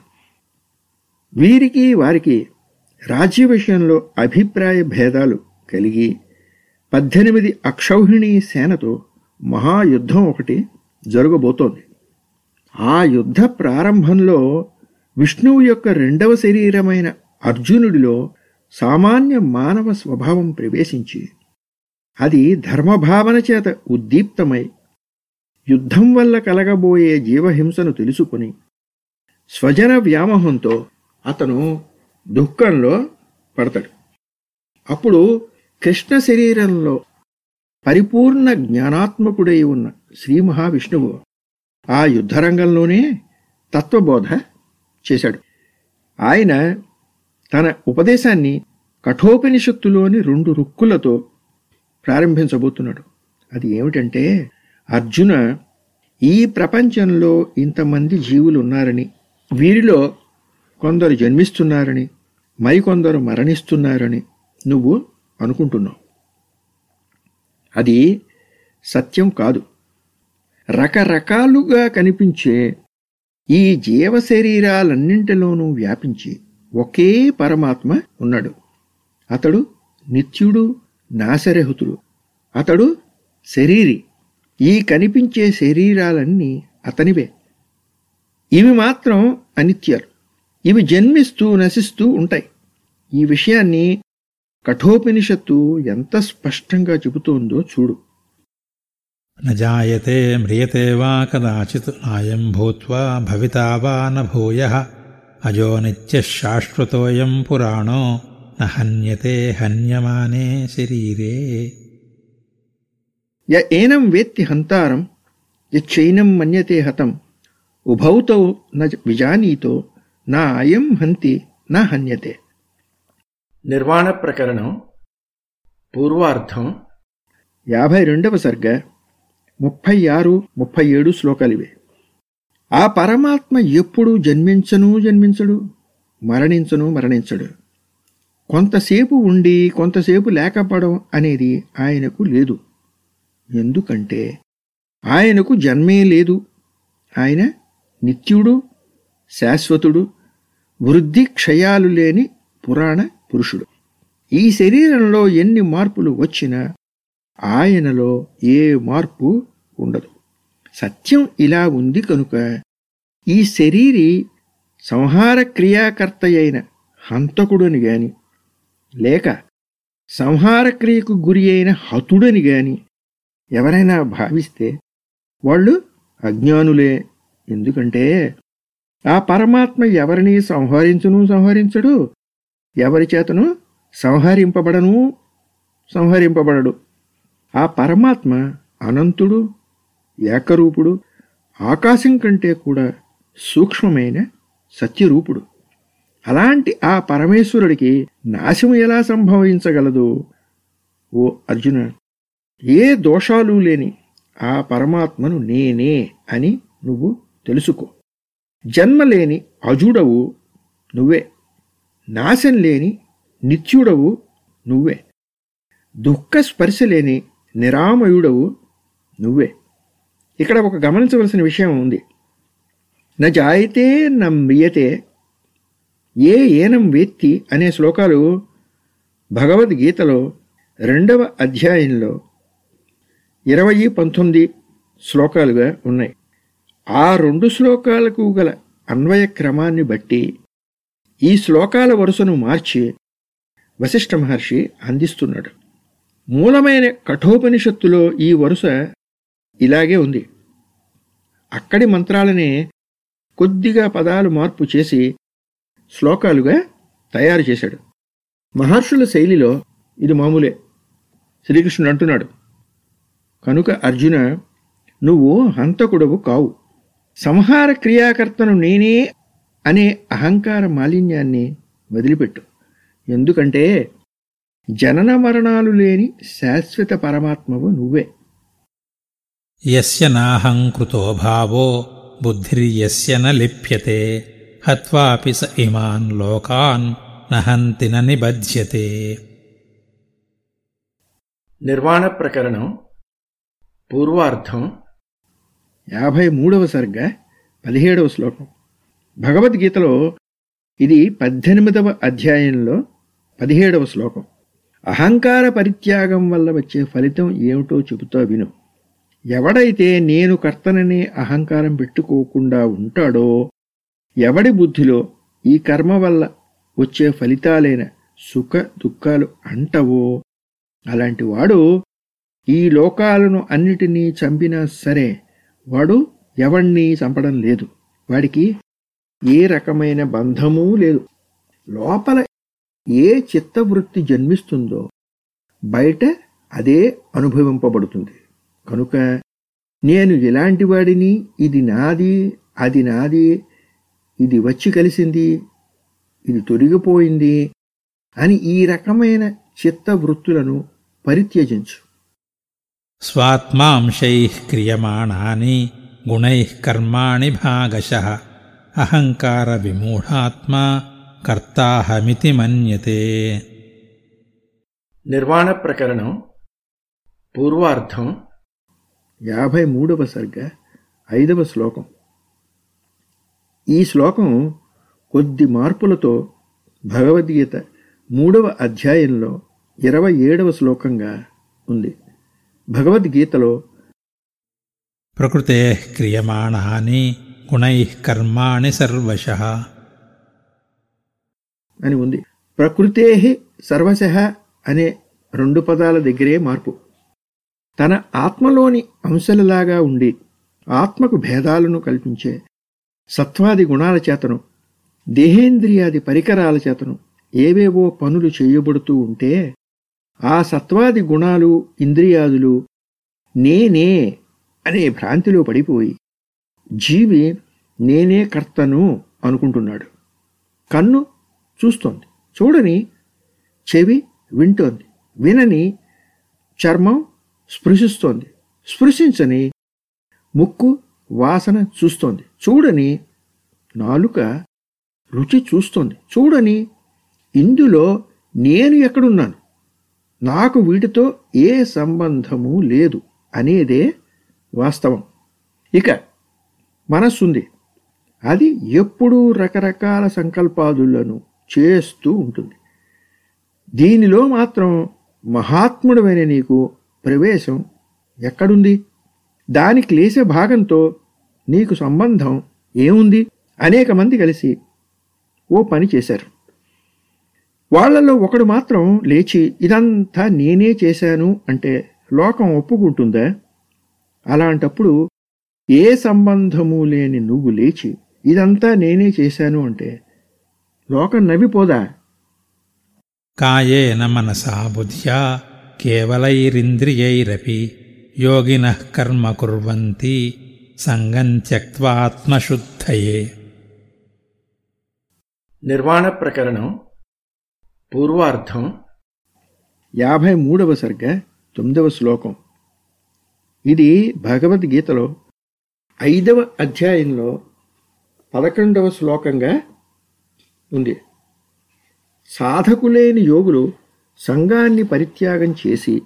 వీరికి వారికి రాజ్య విషయంలో అభిప్రాయ భేదాలు కలిగి పద్దెనిమిది అక్షౌహిణీ సేనతో మహాయుద్ధం ఒకటి జరగబోతోంది. ఆ యుద్ధ ప్రారంభంలో విష్ణువు యొక్క రెండవ శరీరమైన అర్జునుడిలో సామాన్య మానవ స్వభావం ప్రవేశించి అది ధర్మభావన చేత ఉద్దీప్తమై యుద్ధం వల్ల కలగబోయే జీవహింసను తెలుసుకుని స్వజన వ్యామోహంతో అతను దుఃఖంలో పడతాడు. అప్పుడు కృష్ణ శరీరంలో పరిపూర్ణ జ్ఞానాత్మకుడై ఉన్న శ్రీ మహావిష్ణువు ఆ యుద్ధరంగంలోనే తత్వబోధ చేశాడు. ఆయన తన ఉపదేశాన్ని కఠోపనిషత్తులోని రెండు రుక్కులతో ప్రారంభించబోతున్నాడు. అది ఏమిటంటే అర్జున ఈ ప్రపంచంలో ఇంతమంది జీవులు ఉన్నారని వీరిలో కొందరు జన్మిస్తున్నారని మరికొందరు మరణిస్తున్నారని నువ్వు అనుకుంటున్నావు. అది సత్యం కాదు. రకరకాలుగా కనిపించే ఈ జీవ శరీరాలన్నింటిలోనూ వ్యాపించి ఒకే పరమాత్మ ఉన్నాడు. అతడు నిత్యుడు నాశరహితుడు. అతడు శరీరి. ఈ కనిపించే శరీరాలన్నీ అతనివే. ఇవి మాత్రం అనిత్యాలు. ఇవి జన్మిస్తూ నశిస్తూ ఉంటాయి. ఈ విషయాన్ని కఠోపనిషత్తు ఎంత స్పష్టంగా చెబుతోందో చూడు. నజాయతే మ్రియతే వా కదాచిత్ నాయం భూత్వా భవితా వా న భూయః అజో నిత్యः శాశ్వతోऽయం పురాణో న హన్యతే హన్యమానే శరీరే. య ఏనం వేత్తి హంతారం యచ్చైనం మన్యతే హతం ఉభౌతో న విజానీతో నా అయం హంతి నా హన్యతే. నిర్వాణ ప్రకరణం పూర్వార్థం యాభై రెండవ సర్గ ముప్పై ఆరు ముప్పై ఏడు శ్లోకాలివే. ఆ పరమాత్మ ఎప్పుడూ జన్మించను జన్మించడు? మరణించను మరణించడు. కొంతసేపు ఉండి కొంతసేపు లేకపోవడం అనేది ఆయనకు లేదు. ఎందుకంటే ఆయనకు జన్మే లేదు. ఆయన నిత్యుడు శాశ్వతుడు వృద్ధి క్షయాలు లేని పురాణ పురుషుడు. ఈ శరీరంలో ఎన్ని మార్పులు వచ్చినా ఆయనలో ఏ మార్పు ఉండదు. సత్యం ఇలా ఉంది కనుక ఈ శరీరి సంహార క్రియాకర్త అయిన హంతకుడని గాని లేక సంహారక్రియకు గురి అయిన హతుడని గాని ఎవరైనా భావిస్తే వాళ్ళు అజ్ఞానులే. ఎందుకంటే ఆ పరమాత్మ ఎవరిని సంహరించును సంహరించడు? ఎవరి చేతను సంహరింపబడను సంహరింపబడడు. ఆ పరమాత్మ అనంతుడు ఏకరూపుడు ఆకాశం కంటే కూడా సూక్ష్మమైన సత్యరూపుడు. అలాంటి ఆ పరమేశ్వరుడికి నాశం ఎలా సంభవించగలదు? ఓ అర్జున ఏ దోషాలు లేని ఆ పరమాత్మను నేనే అని నువ్వు తెలుసుకో. జన్మలేని అజుడవు నువ్వే. నాశం లేని నిత్యుడవు నువ్వే. దుఃఖ స్పర్శ లేని నిరామయుడవు నువ్వే. ఇక్కడ ఒక గమనించవలసిన విషయం ఉంది. న జాయితే న మ్రియతే ఏ ఏనం వేత్తి అనే శ్లోకాలు భగవద్గీతలో రెండవ అధ్యాయంలో ఇరవై పంతొమ్మిది శ్లోకాలుగా ఉన్నాయి. ఆ రెండు శ్లోకాలకు గల అన్వయ క్రమాన్ని బట్టి ఈ శ్లోకాల వరుసను మార్చి వశిష్ఠ మహర్షి అందిస్తున్నాడు. మూలమైన కఠోపనిషత్తులో ఈ వరుస ఇలాగే ఉంది. అక్కడి మంత్రాలనే కొద్దిగా పదాలు మార్పు చేసి శ్లోకాలుగా తయారు చేశాడు. మహర్షుల శైలిలో ఇది మామూలే. శ్రీకృష్ణుడు అంటున్నాడు. కనుక అర్జున నువ్వు హంతకుడవు కావు. సంహార క్రియాకర్తను నేనే అనే అహంకార మాలిన్యాన్ని వదిలిపెట్టు. ఎందుకంటే జనన మరణాలు లేని శాశ్వత పరమాత్మవు నువ్వే. యస్య నాహం కృతో భావో బుద్ధిర్యస్య న లిప్యతే. హత్వాపి స ఇమాన్ లోకాన్ నహంతి న నిబధ్యతే. నిర్వాణ ప్రకరణం పూర్వార్థం యాభై మూడవ సర్గ పదిహేడవ శ్లోకం. భగవద్గీతలో ఇది పద్దెనిమిదవ అధ్యాయంలో పదిహేడవ శ్లోకం. అహంకార పరిత్యాగం వల్ల వచ్చే ఫలితం ఏమిటో చెబుతా విను. ఎవడైతే నేను కర్తననే అహంకారం పెట్టుకోకుండా ఉంటాడో ఎవడి బుద్ధిలో ఈ కర్మ వల్ల వచ్చే ఫలితాలైన సుఖ దుఃఖాలు అంటవో అలాంటి వాడు ఈ లోకాలను అన్నిటినీ చంపినా సరే వాడు ఎవణ్ణి చంపడం లేదు. వాడికి ఏ రకమైన బంధమూ లేదు. లోపల ఏ చిత్తవృత్తి జన్మిస్తుందో బయట అదే అనుభవింపబడుతుంది. కనుక నేను ఇలాంటి వాడిని ఇది నాది అది నాది ఇది వచ్చి కలిసింది ఇది తొలగిపోయింది అని ఈ రకమైన చిత్తవృత్తులను పరిత్యజించు. స్వాత్మాంశై క్రియమాణాని గుణై కర్మాణి భాగశ. అహంకారవిమూఢాత్మా కర్తాహమితి మన్యతే. నిర్వాణ ప్రకరణం పూర్వార్థం యాభై మూడవ సర్గ ఐదవ శ్లోకం. ఈ శ్లోకం కొద్ది మార్పులతో భగవద్గీత మూడవ అధ్యాయంలో ఇరవై ఏడవ శ్లోకంగా ఉంది. భగవద్గీతలో ప్రకృతే క్రియమాణాని గుణైः కర్మాణి సర్వశ అని ఉంది. ప్రకృతే సర్వశ అనే రెండు పదాల దగ్గరే మార్పు. తన ఆత్మలోని అంశలలాగా ఉండి ఆత్మకు భేదాలను కల్పించే సత్వాది గుణాల చేతను దేహేంద్రియాది పరికరాల చేతను ఏవేవో పనులు చేయబడుతూ ఉంటే ఆ సత్వాది గుణాలు ఇంద్రియాదులు నేనే అనే భ్రాంతిలో పడిపోయి జీవి నేనే కర్తను అనుకుంటున్నాడు. కన్ను చూస్తోంది. చూడని చెవి వింటోంది. వినని చర్మం స్పృశిస్తోంది. స్పృశించని ముక్కు వాసన చూస్తోంది. చూడని నాలుక రుచి చూస్తోంది. చూడని ఇందులో నేను ఎక్కడున్నాను? నాకు వీటితో ఏ సంబంధము లేదు అనేదే వాస్తవం. ఇక మనస్సుంది. అది ఎప్పుడూ రకరకాల సంకల్పాదులను చేస్తూ ఉంటుంది. దీనిలో మాత్రం మహాత్ముడమైన నీకు ప్రవేశం ఎక్కడుంది? దాని క్లేశ భాగంతో నీకు సంబంధం ఏముంది? అనేక మంది కలిసి ఓ పని చేశారు. వాళ్ళలో ఒకడు మాత్రం లేచి ఇదంతా నేనే చేశాను అంటే లోకం ఒప్పుకుంటుందా? అలాంటప్పుడు ఏ సంబంధము లేని నువ్వు లేచి ఇదంతా నేనే చేశాను అంటే లోకం నవ్విపోదా? కాయేన మనసా బుద్ధ్యా కేవలైరింద్రియైరపి యోగినః కర్మ కుర్వంతి సంగం త్యక్త్వాత్మశుద్ధయే. నిర్వాణ ప్రకరణం పూర్వార్థం యాభై మూడవ సర్గ తొమ్మిదవ శ్లోకం. ఇది భగవద్గీతలో ఐదవ అధ్యాయంలో పదకొండవ శ్లోకంగా ఉంది. సాధకులేని యోగులు సంఘాన్ని పరిత్యాగం చేసి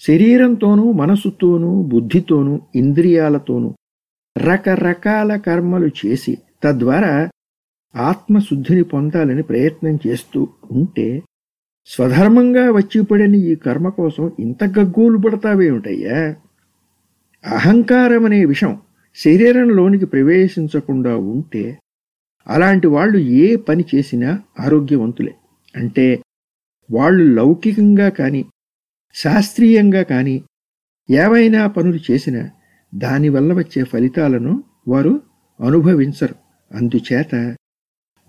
శరీరంతోనూ మనసుతోనూ బుద్ధితోనూ ఇంద్రియాలతోనూ రకరకాల కర్మలు చేసి తద్వారా ఆత్మశుద్ధిని పొందాలని ప్రయత్నం చేస్తూ ఉంటే స్వధర్మంగా వచ్చిపడిన ఈ కర్మ కోసం ఇంత గగ్గోలు పడతావేమిటయ్యా? అహంకారం అనే విషం శరీరంలోనికి ప్రవేశించకుండా ఉంటే అలాంటి వాళ్ళు ఏ పని చేసినా ఆరోగ్యవంతులే. అంటే వాళ్ళు లౌకికంగా కానీ శాస్త్రీయంగా కానీ ఏవైనా పనులు చేసినా దానివల్ల వచ్చే ఫలితాలను వారు అనుభవించరు. అందుచేత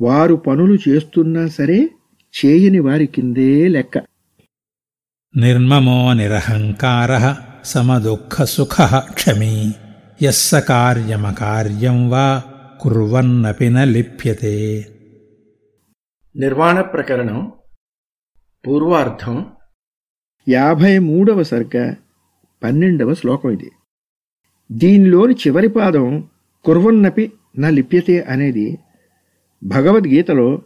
వారు పనులు చేస్తున్నా సరే చేయని వారి కిందే లెక్క. నిర్మమో నిరహంకార సమదుఃఖ సుఖ క్షమీ. యస్స కార్యమకార్యం వా కుర్వన్నపి లిప్యతే. నిర్వాణ ప్రకరణం పూర్వార్థం యాభై మూడవ సర్గ పన్నెండవ శ్లోకం ఇది. దీనిలోని చివరి పాదం కుర్వన్నపి నా లిప్యతే అనేది భగవద్గీతలో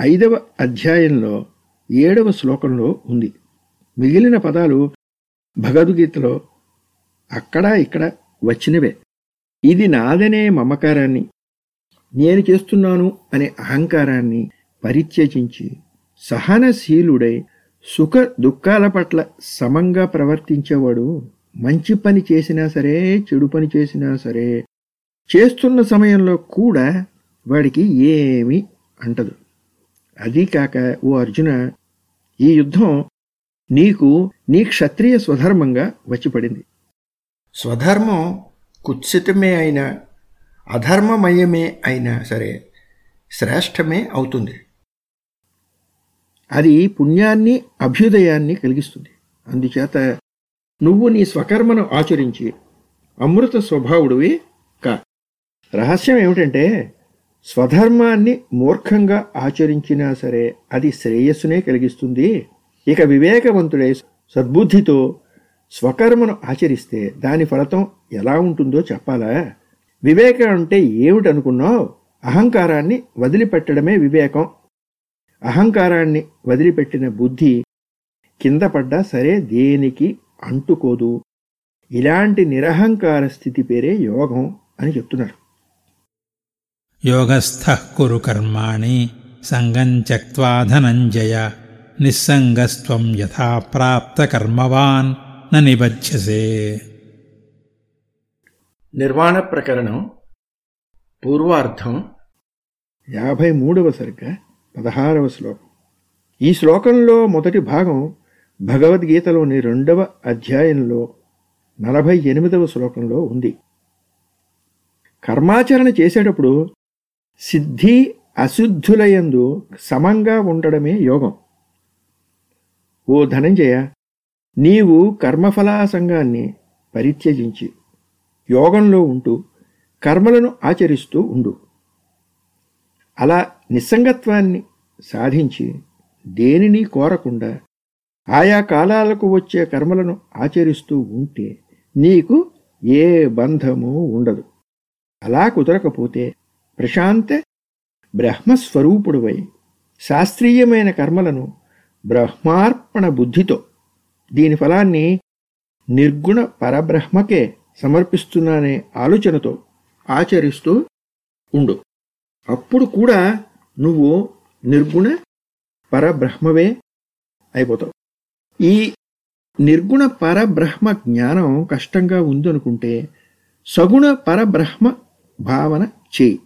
ఐదవ అధ్యాయంలో ఏడవ శ్లోకంలో ఉంది. మిగిలిన పదాలు భగవద్గీతలో అక్కడా ఇక్కడ వచ్చినవే. ఇది నాదనే మమకారాన్ని నేను చేస్తున్నాను అనే అహంకారాన్ని పరిత్యజించి సహనశీలుడై సుఖ దుఃఖాల పట్ల సమంగా ప్రవర్తించేవాడు మంచి పని చేసినా సరే చెడు పని చేసినా సరే చేస్తున్న సమయంలో కూడా వాడికి ఏమీ అంటదు. అదీ కాక ఓ అర్జున ఈ యుద్ధం నీకు నీ క్షత్రియ స్వధర్మంగా వచ్చిపడింది. స్వధర్మం కుత్సితమే అయినా అధర్మమయమే అయినా సరే శ్రేష్టమే అవుతుంది. అది పుణ్యాన్ని అభ్యుదయాన్ని కలిగిస్తుంది. అందుచేత నువ్వు నీ స్వకర్మను ఆచరించి అమృత స్వభావుడివి కా. రహస్యం ఏమిటంటే స్వధర్మాన్ని మూర్ఖంగా ఆచరించినా సరే అది శ్రేయస్సునే కలిగిస్తుంది. ఇక వివేకవంతుడై సద్బుద్ధితో స్వకర్మను ఆచరిస్తే దాని ఫలితం ఎలా ఉంటుందో చెప్పాలా? వివేకం అంటే ఏమిటనుకున్నావు? అహంకారాన్ని వదిలిపెట్టడమే వివేకం. అహంకారాన్ని వదిలిపెట్టిన బుద్ధి కింద పడ్డా సరే దేనికి అంటుకోదు. ఇలాంటి నిరహంకార స్థితి పేరే యోగం అని చెప్తున్నారు. యోగస్థ కర్మాణి సంగం త్యక్వా నిస్సంగస్వం యథా ప్రాప్త కర్మవాన్. న నిబధ్యసే. నిర్వాణ ప్రకరణం పూర్వార్థం యాభై మూడవ సరిగ్గా పదహారవ శ్లోకం. ఈ శ్లోకంలో మొదటి భాగం భగవద్గీతలోని రెండవ అధ్యాయంలో నలభై ఎనిమిదవ శ్లోకంలో ఉంది. కర్మాచరణ చేసేటప్పుడు సిద్ధి అశుద్ధులయందు సమంగా ఉండడమే యోగం. ఓ ధనంజయ నీవు కర్మఫలాసంగాన్ని పరిత్యజించి యోగంలో ఉంటూ కర్మలను ఆచరిస్తూ ఉండు. అలా నిస్సంగత్వాన్ని సాధించి దేనిని కోరకుండా ఆయా కాలాలకు వచ్చే కర్మలను ఆచరిస్తూ ఉంటే నీకు ఏ బంధము ఉండదు. అలా కుదరకపోతే ప్రశాంత బ్రహ్మస్వరూపుడువై శాస్త్రీయమైన కర్మలను బ్రహ్మార్పణ బుద్ధితో దీని ఫలాన్ని నిర్గుణ పరబ్రహ్మకే సమర్పిస్తున్నానే ఆలోచనతో ఆచరిస్తూ ఉండు. అప్పుడు కూడా నువ్వు నిర్గుణ పరబ్రహ్మవే అయిపోతావు. ఈ నిర్గుణ పరబ్రహ్మ జ్ఞానం కష్టంగా ఉందనుకుంటే సగుణ పరబ్రహ్మ భావన చేయి.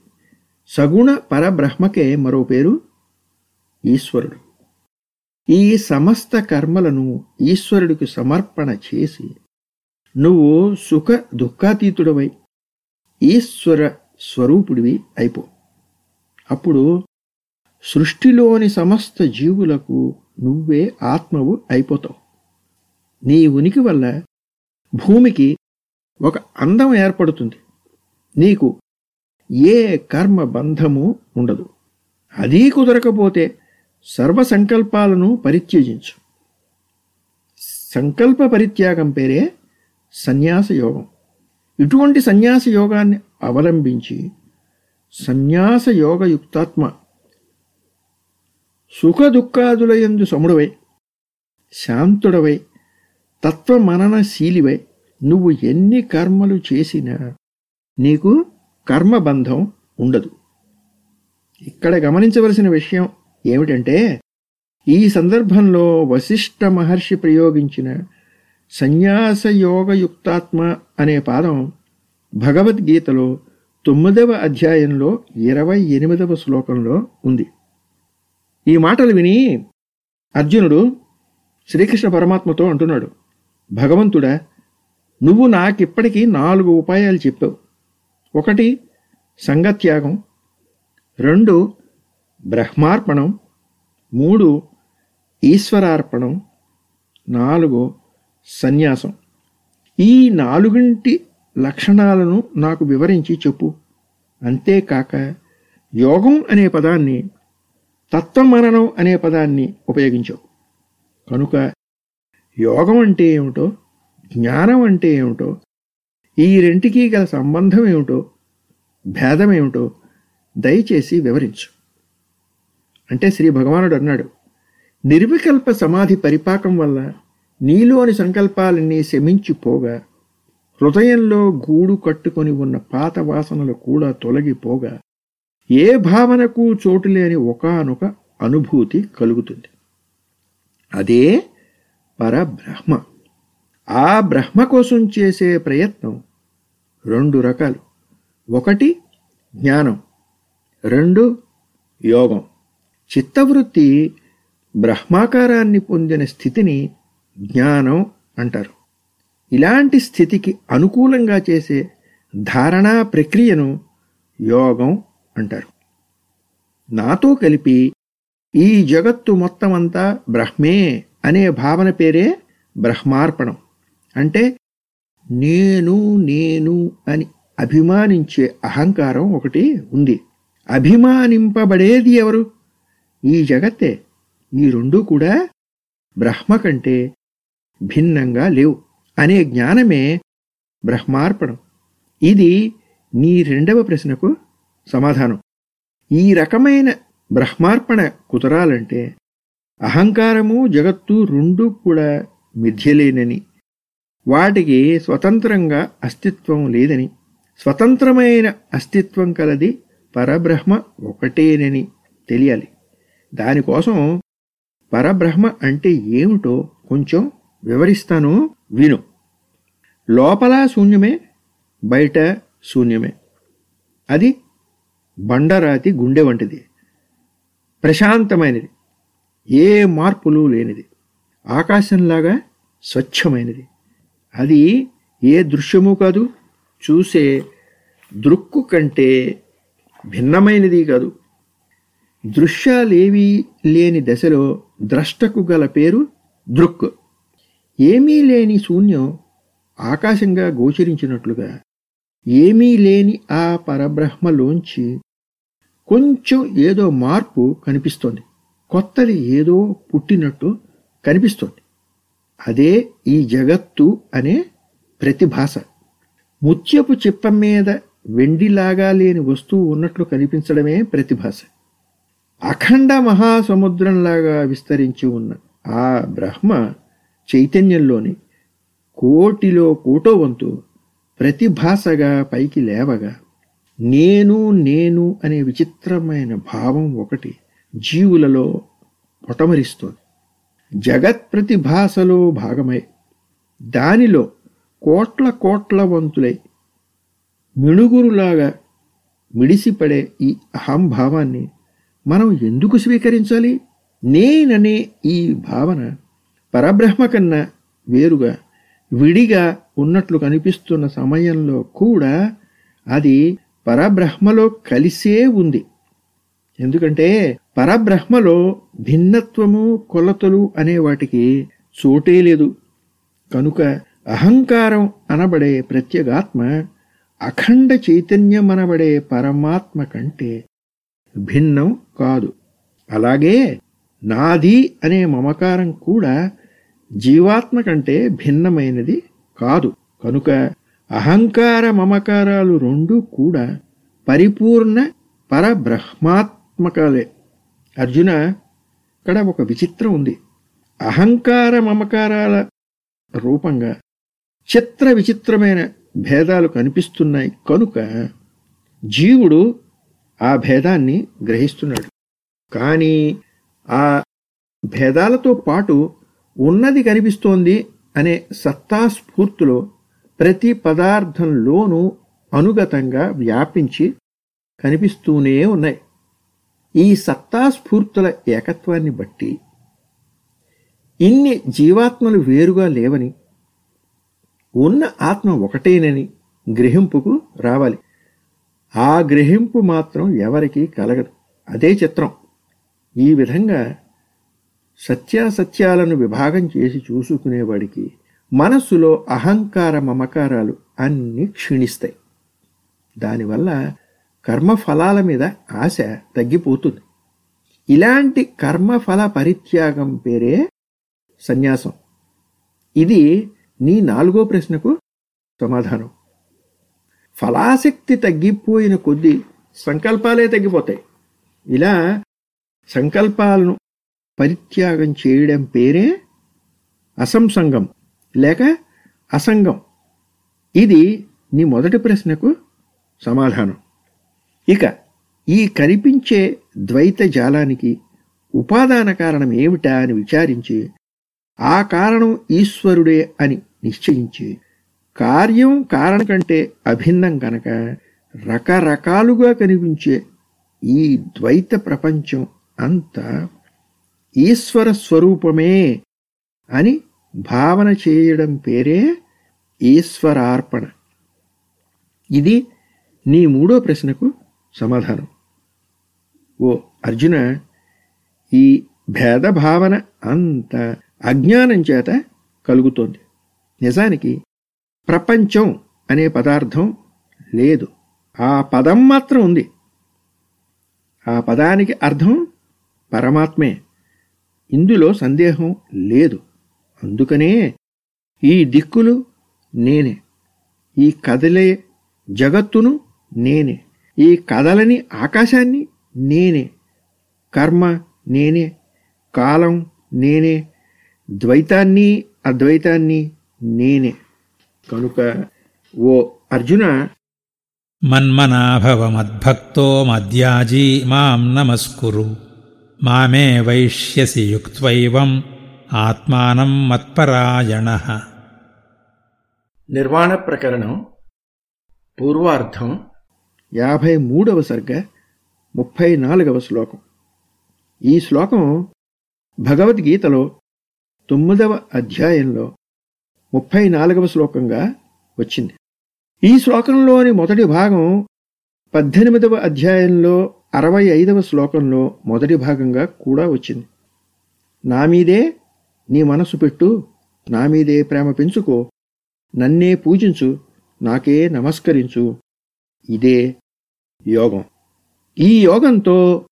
సగుణ పరబ్రహ్మకే మరో పేరు ఈశ్వరుడు. ఈ సమస్త కర్మలను ఈశ్వరుడికి సమర్పణ చేసి నువ్వు సుఖ దుఃఖాతీతుడవై ఈశ్వర స్వరూపుడివి అయిపో. అప్పుడు సృష్టిలోని సమస్త జీవులకు నువ్వే ఆత్మవు అయిపోతావు. నీ ఉనికి వల్ల భూమికి ఒక అందం ఏర్పడుతుంది. నీకు ఏ కర్మ బంధము ఉండదు. అదీ కుదరకపోతే సర్వ సంకల్పాలను పరిత్యజించు. సంకల్ప పరిత్యాగం పేరే సన్యాస యోగం. ఇటువంటి సన్యాస యోగాన్ని అవలంబించి సన్యాస యోగయుక్తాత్మ సుఖ దుఃఖాదులయందు సముడవై శాంతుడవై తత్వమననశీలివై నువ్వు ఎన్ని కర్మలు చేసినా నీకు కర్మబంధం ఉండదు. ఇక్కడ గమనించవలసిన విషయం ఏమిటంటే ఈ సందర్భంలో వశిష్ఠ మహర్షి ప్రయోగించిన సన్యాస యోగయుక్తాత్మ అనే పాదం భగవద్గీతలో తొమ్మిదవ అధ్యాయంలో ఇరవై ఎనిమిదవ శ్లోకంలో ఉంది. ఈ మాటలు విని అర్జునుడు శ్రీకృష్ణ పరమాత్మతో అంటున్నాడు భగవంతుడా నువ్వు నాకిప్పటికీ నాలుగు ఉపాయాలు చెప్పావు. ఒకటి సంగత్యాగం. రెండు బ్రహ్మార్పణం మూడు ఈశ్వరార్పణం నాలుగు సన్యాసం. ఈ నాలుగింటి లక్షణాలను నాకు వివరించి చెప్పు. అంతేకాక యోగం అనే పదాన్ని తత్వమరణం అనే పదాన్ని ఉపయోగించావు. కనుక యోగం అంటే ఏమిటో జ్ఞానం అంటే ఏమిటో ఈ రెంటికి గల సంబంధం ఏమిటో భేదం ఏమిటో దయచేసి వివరించు. అంటే శ్రీ భగవానుడు అన్నాడు నిర్వికల్ప సమాధి పరిపాకం వల్ల నీలోని సంకల్పాలన్నీ శమించిపోగా హృదయంలో గూడు కట్టుకొని ఉన్న పాత వాసనలు కూడా తొలగిపోగా ఏ భావనకు చోటు లేని ఒకనొక అనుభూతి కలుగుతుంది. అదే పరబ్రహ్మ. ఆ బ్రహ్మ కోసం చేసే ప్రయత్నం రెండు రకాలు. ఒకటి జ్ఞానం రెండు యోగం. చిత్తవృత్తి బ్రహ్మాకారాన్ని పొందిన స్థితిని జ్ఞానం అంటారు. ఇలాంటి స్థితికి అనుకూలంగా చేసే ధారణా ప్రక్రియను యోగం అంటారు. నాతో కలిపి ఈ జగత్తు మొత్తమంతా బ్రహ్మే అనే భావన పేరే బ్రహ్మార్పణం. అంటే నేను నేను అని అభిమానించే అహంకారం ఒకటి ఉంది. అభిమానింపబడేది ఎవరు? ఈ జగత్తే ఈ రెండూ కూడా బ్రహ్మ కంటే భిన్నంగా లేవు అనే జ్ఞానమే బ్రహ్మార్పణం. ఇది నీ రెండవ ప్రశ్నకు సమాధానం. ఈ రకమైన బ్రహ్మార్పణ కుదరాలంటే అహంకారము జగత్తు రెండూ కూడా మిథ్యలేనని వాటికి స్వతంత్రంగా అస్తిత్వం లేదని స్వతంత్రమైన అస్తిత్వం కలది పరబ్రహ్మ ఒకటేనని తెలియాలి. దానికోసం పరబ్రహ్మ అంటే ఏమిటో కొంచెం వివరిస్తాను విను. లోపల శూన్యమే బయట శూన్యమే. అది బండరాతి గుండె వంటిది. ప్రశాంతమైనది. ఏ మార్పులు లేనిది. ఆకాశంలాగా స్వచ్ఛమైనది. అది ఏ దృశ్యము కాదు చూసే దృక్కు కంటే భిన్నమైనది కాదు. దృశ్యాలేవీ లేని దశలో ద్రష్టకు గల పేరు దృక్. ఏమీ లేని శూన్యం ఆకాశంగా గోచరించినట్లుగా. ఏమీ లేని ఆ పరబ్రహ్మలోంచి కొంచెం ఏదో మార్పు కనిపిస్తోంది. కొత్తది ఏదో పుట్టినట్టు కనిపిస్తోంది. అదే ఈ జగత్తు అనే ప్రతిభాస. ముత్యపు చిప్ప మీద వెండిలాగా లేని వస్తువు ఉన్నట్లు కనిపించడమే ప్రతిభాస. అఖండ మహాసముద్రంలాగా విస్తరించి ఉన్న ఆ బ్రహ్మ చైతన్యంలోని కోటిలో కోటో వంతు ప్రతిభాసగా పైకి లేవగా నేను నేను అనే విచిత్రమైన భావం ఒకటి జీవులలో పొటమరిస్తోంది. జగత్ ప్రతిభాసలో భాగమై దానిలో కోట్ల కోట్ల వంతులై మిణుగురులాగా మిడిసిపడే ఈ అహంభావాన్ని మనం ఎందుకు స్వీకరించాలి? నేననే ఈ భావన పరబ్రహ్మ కన్నా వేరుగా విడిగా ఉన్నట్లు కనిపిస్తున్న సమయంలో కూడా అది పరబ్రహ్మలో కలిసే ఉంది. ఎందుకంటే పరబ్రహ్మలో భిన్నత్వము కొలతలు అనే వాటికి చోటే లేదు. కనుక అహంకారం అనబడే ప్రత్యేగాత్మ అఖండ చైతన్యం అనబడే పరమాత్మ కంటే భిన్నం కాదు. అలాగే నాది అనే మమకారం కూడా జీవాత్మ కంటే భిన్నమైనది కాదు. కనుక అహంకార మమకారాలు రెండు కూడా పరిపూర్ణ పరబ్రహ్మాత్మకాలే. అర్జున ఇక్కడ ఒక విచిత్రం ఉంది. అహంకార మమకారాల రూపంగా చిత్ర విచిత్రమైన భేదాలు కనిపిస్తున్నాయి. కనుక జీవుడు ఆ భేదాన్ని గ్రహిస్తున్నాడు. కానీ ఆ భేదాలతో పాటు ఉన్నది కనిపిస్తోంది అనే సత్తాస్ఫూర్తిలో ప్రతి పదార్థంలోనూ అనుగతంగా వ్యాపించి కనిపిస్తూనే ఉన్నాయి. ఈ సత్తాస్ఫూర్తుల ఏకత్వాన్ని బట్టి ఇన్ని జీవాత్మలు వేరుగా లేవని ఉన్న ఆత్మ ఒకటేనని గ్రహింపుకు రావాలి. ఆ గ్రహింపు మాత్రం ఎవరికీ కలగదు. అదే చిత్రం. ఈ విధంగా సత్యాసత్యాలను విభాగం చేసి చూసుకునేవాడికి మనస్సులో అహంకార మమకారాలు అన్నీ క్షీణిస్తాయి. దానివల్ల కర్మఫలాల మీద ఆశ తగ్గిపోతుంది. ఇలాంటి కర్మఫల పరిత్యాగం పేరే సన్యాసం. ఇది నీ నాలుగో ప్రశ్నకు సమాధానం. ఫలాశక్తి తగ్గిపోయిన కొద్దీ సంకల్పాలే తగ్గిపోతాయి. ఇలా సంకల్పాలను పరిత్యాగం చేయడం పేరే అసంసంగం లేక అసంగం ఇది నీ మొదటి ప్రశ్నకు సమాధానం. ఇక ఈ కనిపించే ద్వైత జాలానికి ఉపాదాన కారణం ఏమిటా అని విచారించి ఆ కారణం ఈశ్వరుడే అని నిశ్చయించి కార్యం కారణం కంటే అభిన్నం కనుక రకరకాలుగా కనిపించే ఈ ద్వైత ప్రపంచం అంతా ఈశ్వర స్వరూపమే అని భావన చేయడం పేరే ఈశ్వరార్పణ. ఇది నీ మూడో ప్రశ్నకు సమాధానం. ఓ అర్జున ఈ భేదభావన అంత అజ్ఞానం చేత కలుగుతోంది. నిజానికి ప్రపంచం అనే పదార్థం లేదు. ఆ పదం మాత్రం ఉంది. ఆ పదానికి అర్థం పరమాత్మే. ఇందులో సందేహం లేదు. అందుకనే ఈ దిక్కులు నేనే. ఈ కదలే జగత్తును నేనే. ఈ కదలని ఆకాశాన్ని నేనే. కర్మ నేనే. కాలం నేనే. ద్వైతాన్ని అద్వైతాన్ని నేనే. కనుక ఓ అర్జున మన్మనాభవ మద్భక్తో మద్యాజీ మాం నమస్కురు. మామే వైష్యసి యుక్త్వైవం ఆత్మానం మత్పరాయణ. నిర్వాణ ప్రకరణం పూర్వార్థం యాభై మూడవ సర్గ ముప్పై నాలుగవ శ్లోకం. ఈ శ్లోకం భగవద్గీతలో తొమ్మిదవ అధ్యాయంలో ముప్పై నాలుగవ శ్లోకంగా వచ్చింది. ఈ శ్లోకంలోని మొదటి భాగం పద్దెనిమిదవ అధ్యాయంలో అరవై ఐదవ శ్లోకంలో మొదటి భాగంగా కూడా వచ్చింది. నా మీదే నీ మనసు పెట్టు నా మీదే ప్రేమ పెంచుకో నన్నే పూజించు నాకే నమస్కరించు. ఇదే యోగం. ఈ యోగంతో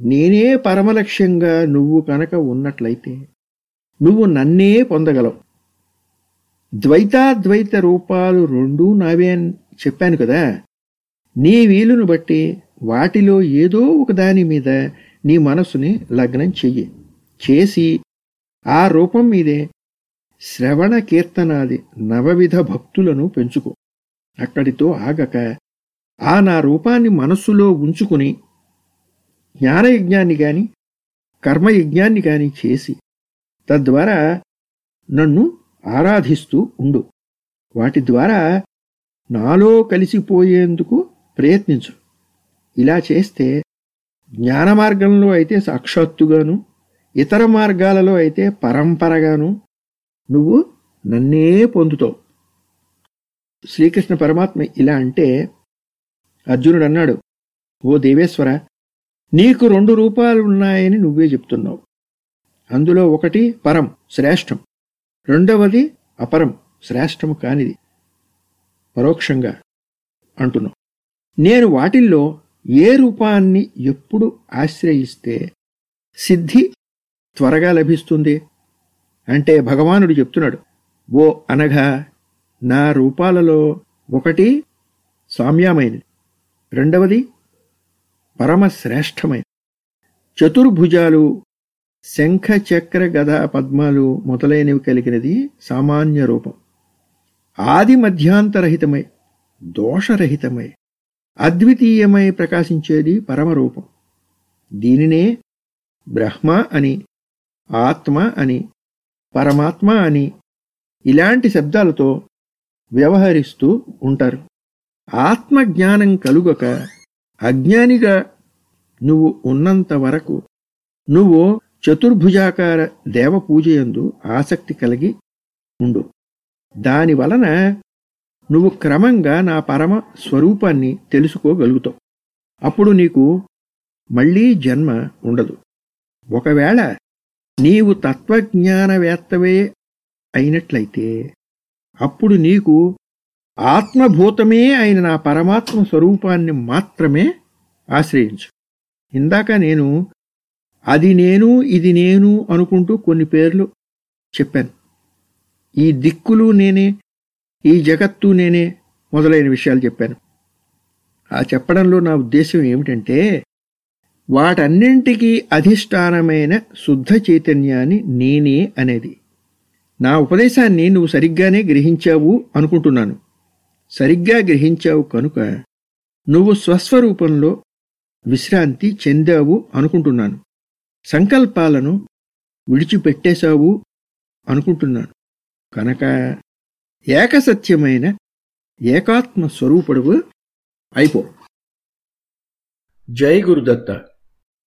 నేనే పరమలక్ష్యంగా నువ్వు కనుక ఉన్నట్లయితే నువ్వు నన్నే పొందగలవు. ద్వైతాద్వైత రూపాలు రెండూ నావే అని చెప్పాను కదా. నీ వీలును బట్టి వాటిలో ఏదో ఒకదాని మీద నీ మనసుని లగ్నం చెయ్యి. చేసి ఆ రూపం మీదే శ్రవణ కీర్తనాది నవవిధ భక్తులను పెంచుకో. అక్కడితో ఆగక ఆ నా రూపాన్ని మనస్సులో ఉంచుకుని జ్ఞానయజ్ఞాన్ని కానీ కర్మయజ్ఞాన్ని కానీ చేసి తద్వారా నన్ను ఆరాధిస్తూ ఉండు. వాటి ద్వారా నాలో కలిసిపోయేందుకు ప్రయత్నించు. ఇలా చేస్తే జ్ఞాన మార్గంలో అయితే సాక్షాత్తుగాను ఇతర మార్గాలలో అయితే పరంపరగాను నువ్వు నన్నే పొందుతావు. శ్రీకృష్ణ పరమాత్మ ఇలా అంటే అర్జునుడు అన్నాడు ఓ దేవేశ్వర నీకు రెండు రూపాలు ఉన్నాయని నువ్వే చెప్తున్నావు. అందులో ఒకటి పరం శ్రేష్టం. రెండవది అపరం శ్రేష్టము కానిది. పరోక్షంగా అంటున్నావు నేను వాటిల్లో ఏ రూపాన్ని ఎప్పుడు ఆశ్రయిస్తే సిద్ధి త్వరగా లభిస్తుంది? అంటే భగవానుడు చెప్తున్నాడు ఓ అనగా నా రూపాలలో ఒకటి సామ్యమైనది. రెండవది పరమశ్రేష్టమైనది. చతుర్భుజాలు శంఖ చక్ర గద పద్మాలు మొదలైనవి కలిగినది సామాన్య రూపం. ఆది మధ్యాంతరహితమై దోషరహితమై అద్వితీయమై ప్రకాశించేది పరమరూపం దీనినే బ్రహ్మ అని ఆత్మ అని పరమాత్మ అని ఇలాంటి శబ్దాలతో వ్యవహరిస్తూ ఉంటారు. ఆత్మజ్ఞానం కలుగక అజ్ఞానిగా నువ్వు ఉన్నంత వరకు నువ్వు చతుర్భుజాకార దేవపూజయందు ఆసక్తి కలిగి ఉండు. దాని వలన నువ్వు క్రమంగా నా పరమ స్వరూపాన్ని తెలుసుకోగలుగుతావు. అప్పుడు నీకు మళ్ళీ జన్మ ఉండదు. ఒకవేళ నీవు తత్వజ్ఞానవేత్తవే అయినట్లయితే అప్పుడు నీకు ఆత్మభూతమే అయిన నా పరమాత్మ స్వరూపాన్ని మాత్రమే ఆశ్రయించు. ఇందాక నేను అది నేను ఇది నేను అనుకుంటూ కొన్ని పేర్లు చెప్పాను. ఈ దిక్కులు నేనే ఈ జగత్తు నేనే మొదలైన విషయాలు చెప్పాను. ఆ చెప్పడంలో నా ఉద్దేశం ఏమిటంటే వాటన్నింటికీ అధిష్టానమైన శుద్ధ చైతన్యాన్ని నేనే అనేది. నా ఉపదేశాన్ని నువ్వు సరిగ్గానే గ్రహించావు అనుకుంటున్నాను. సరిగ్గా గ్రహించావు కనుక నువ్వు స్వస్వరూపంలో విశ్రాంతి చెందావు అనుకుంటున్నాను. సంకల్పాలను విడిచిపెట్టేశావు అనుకుంటున్నాను. కనుక ఏకసత్యమైన ఏకాత్మ స్వరూపుడువు అయిపో. జై గురుదత్త.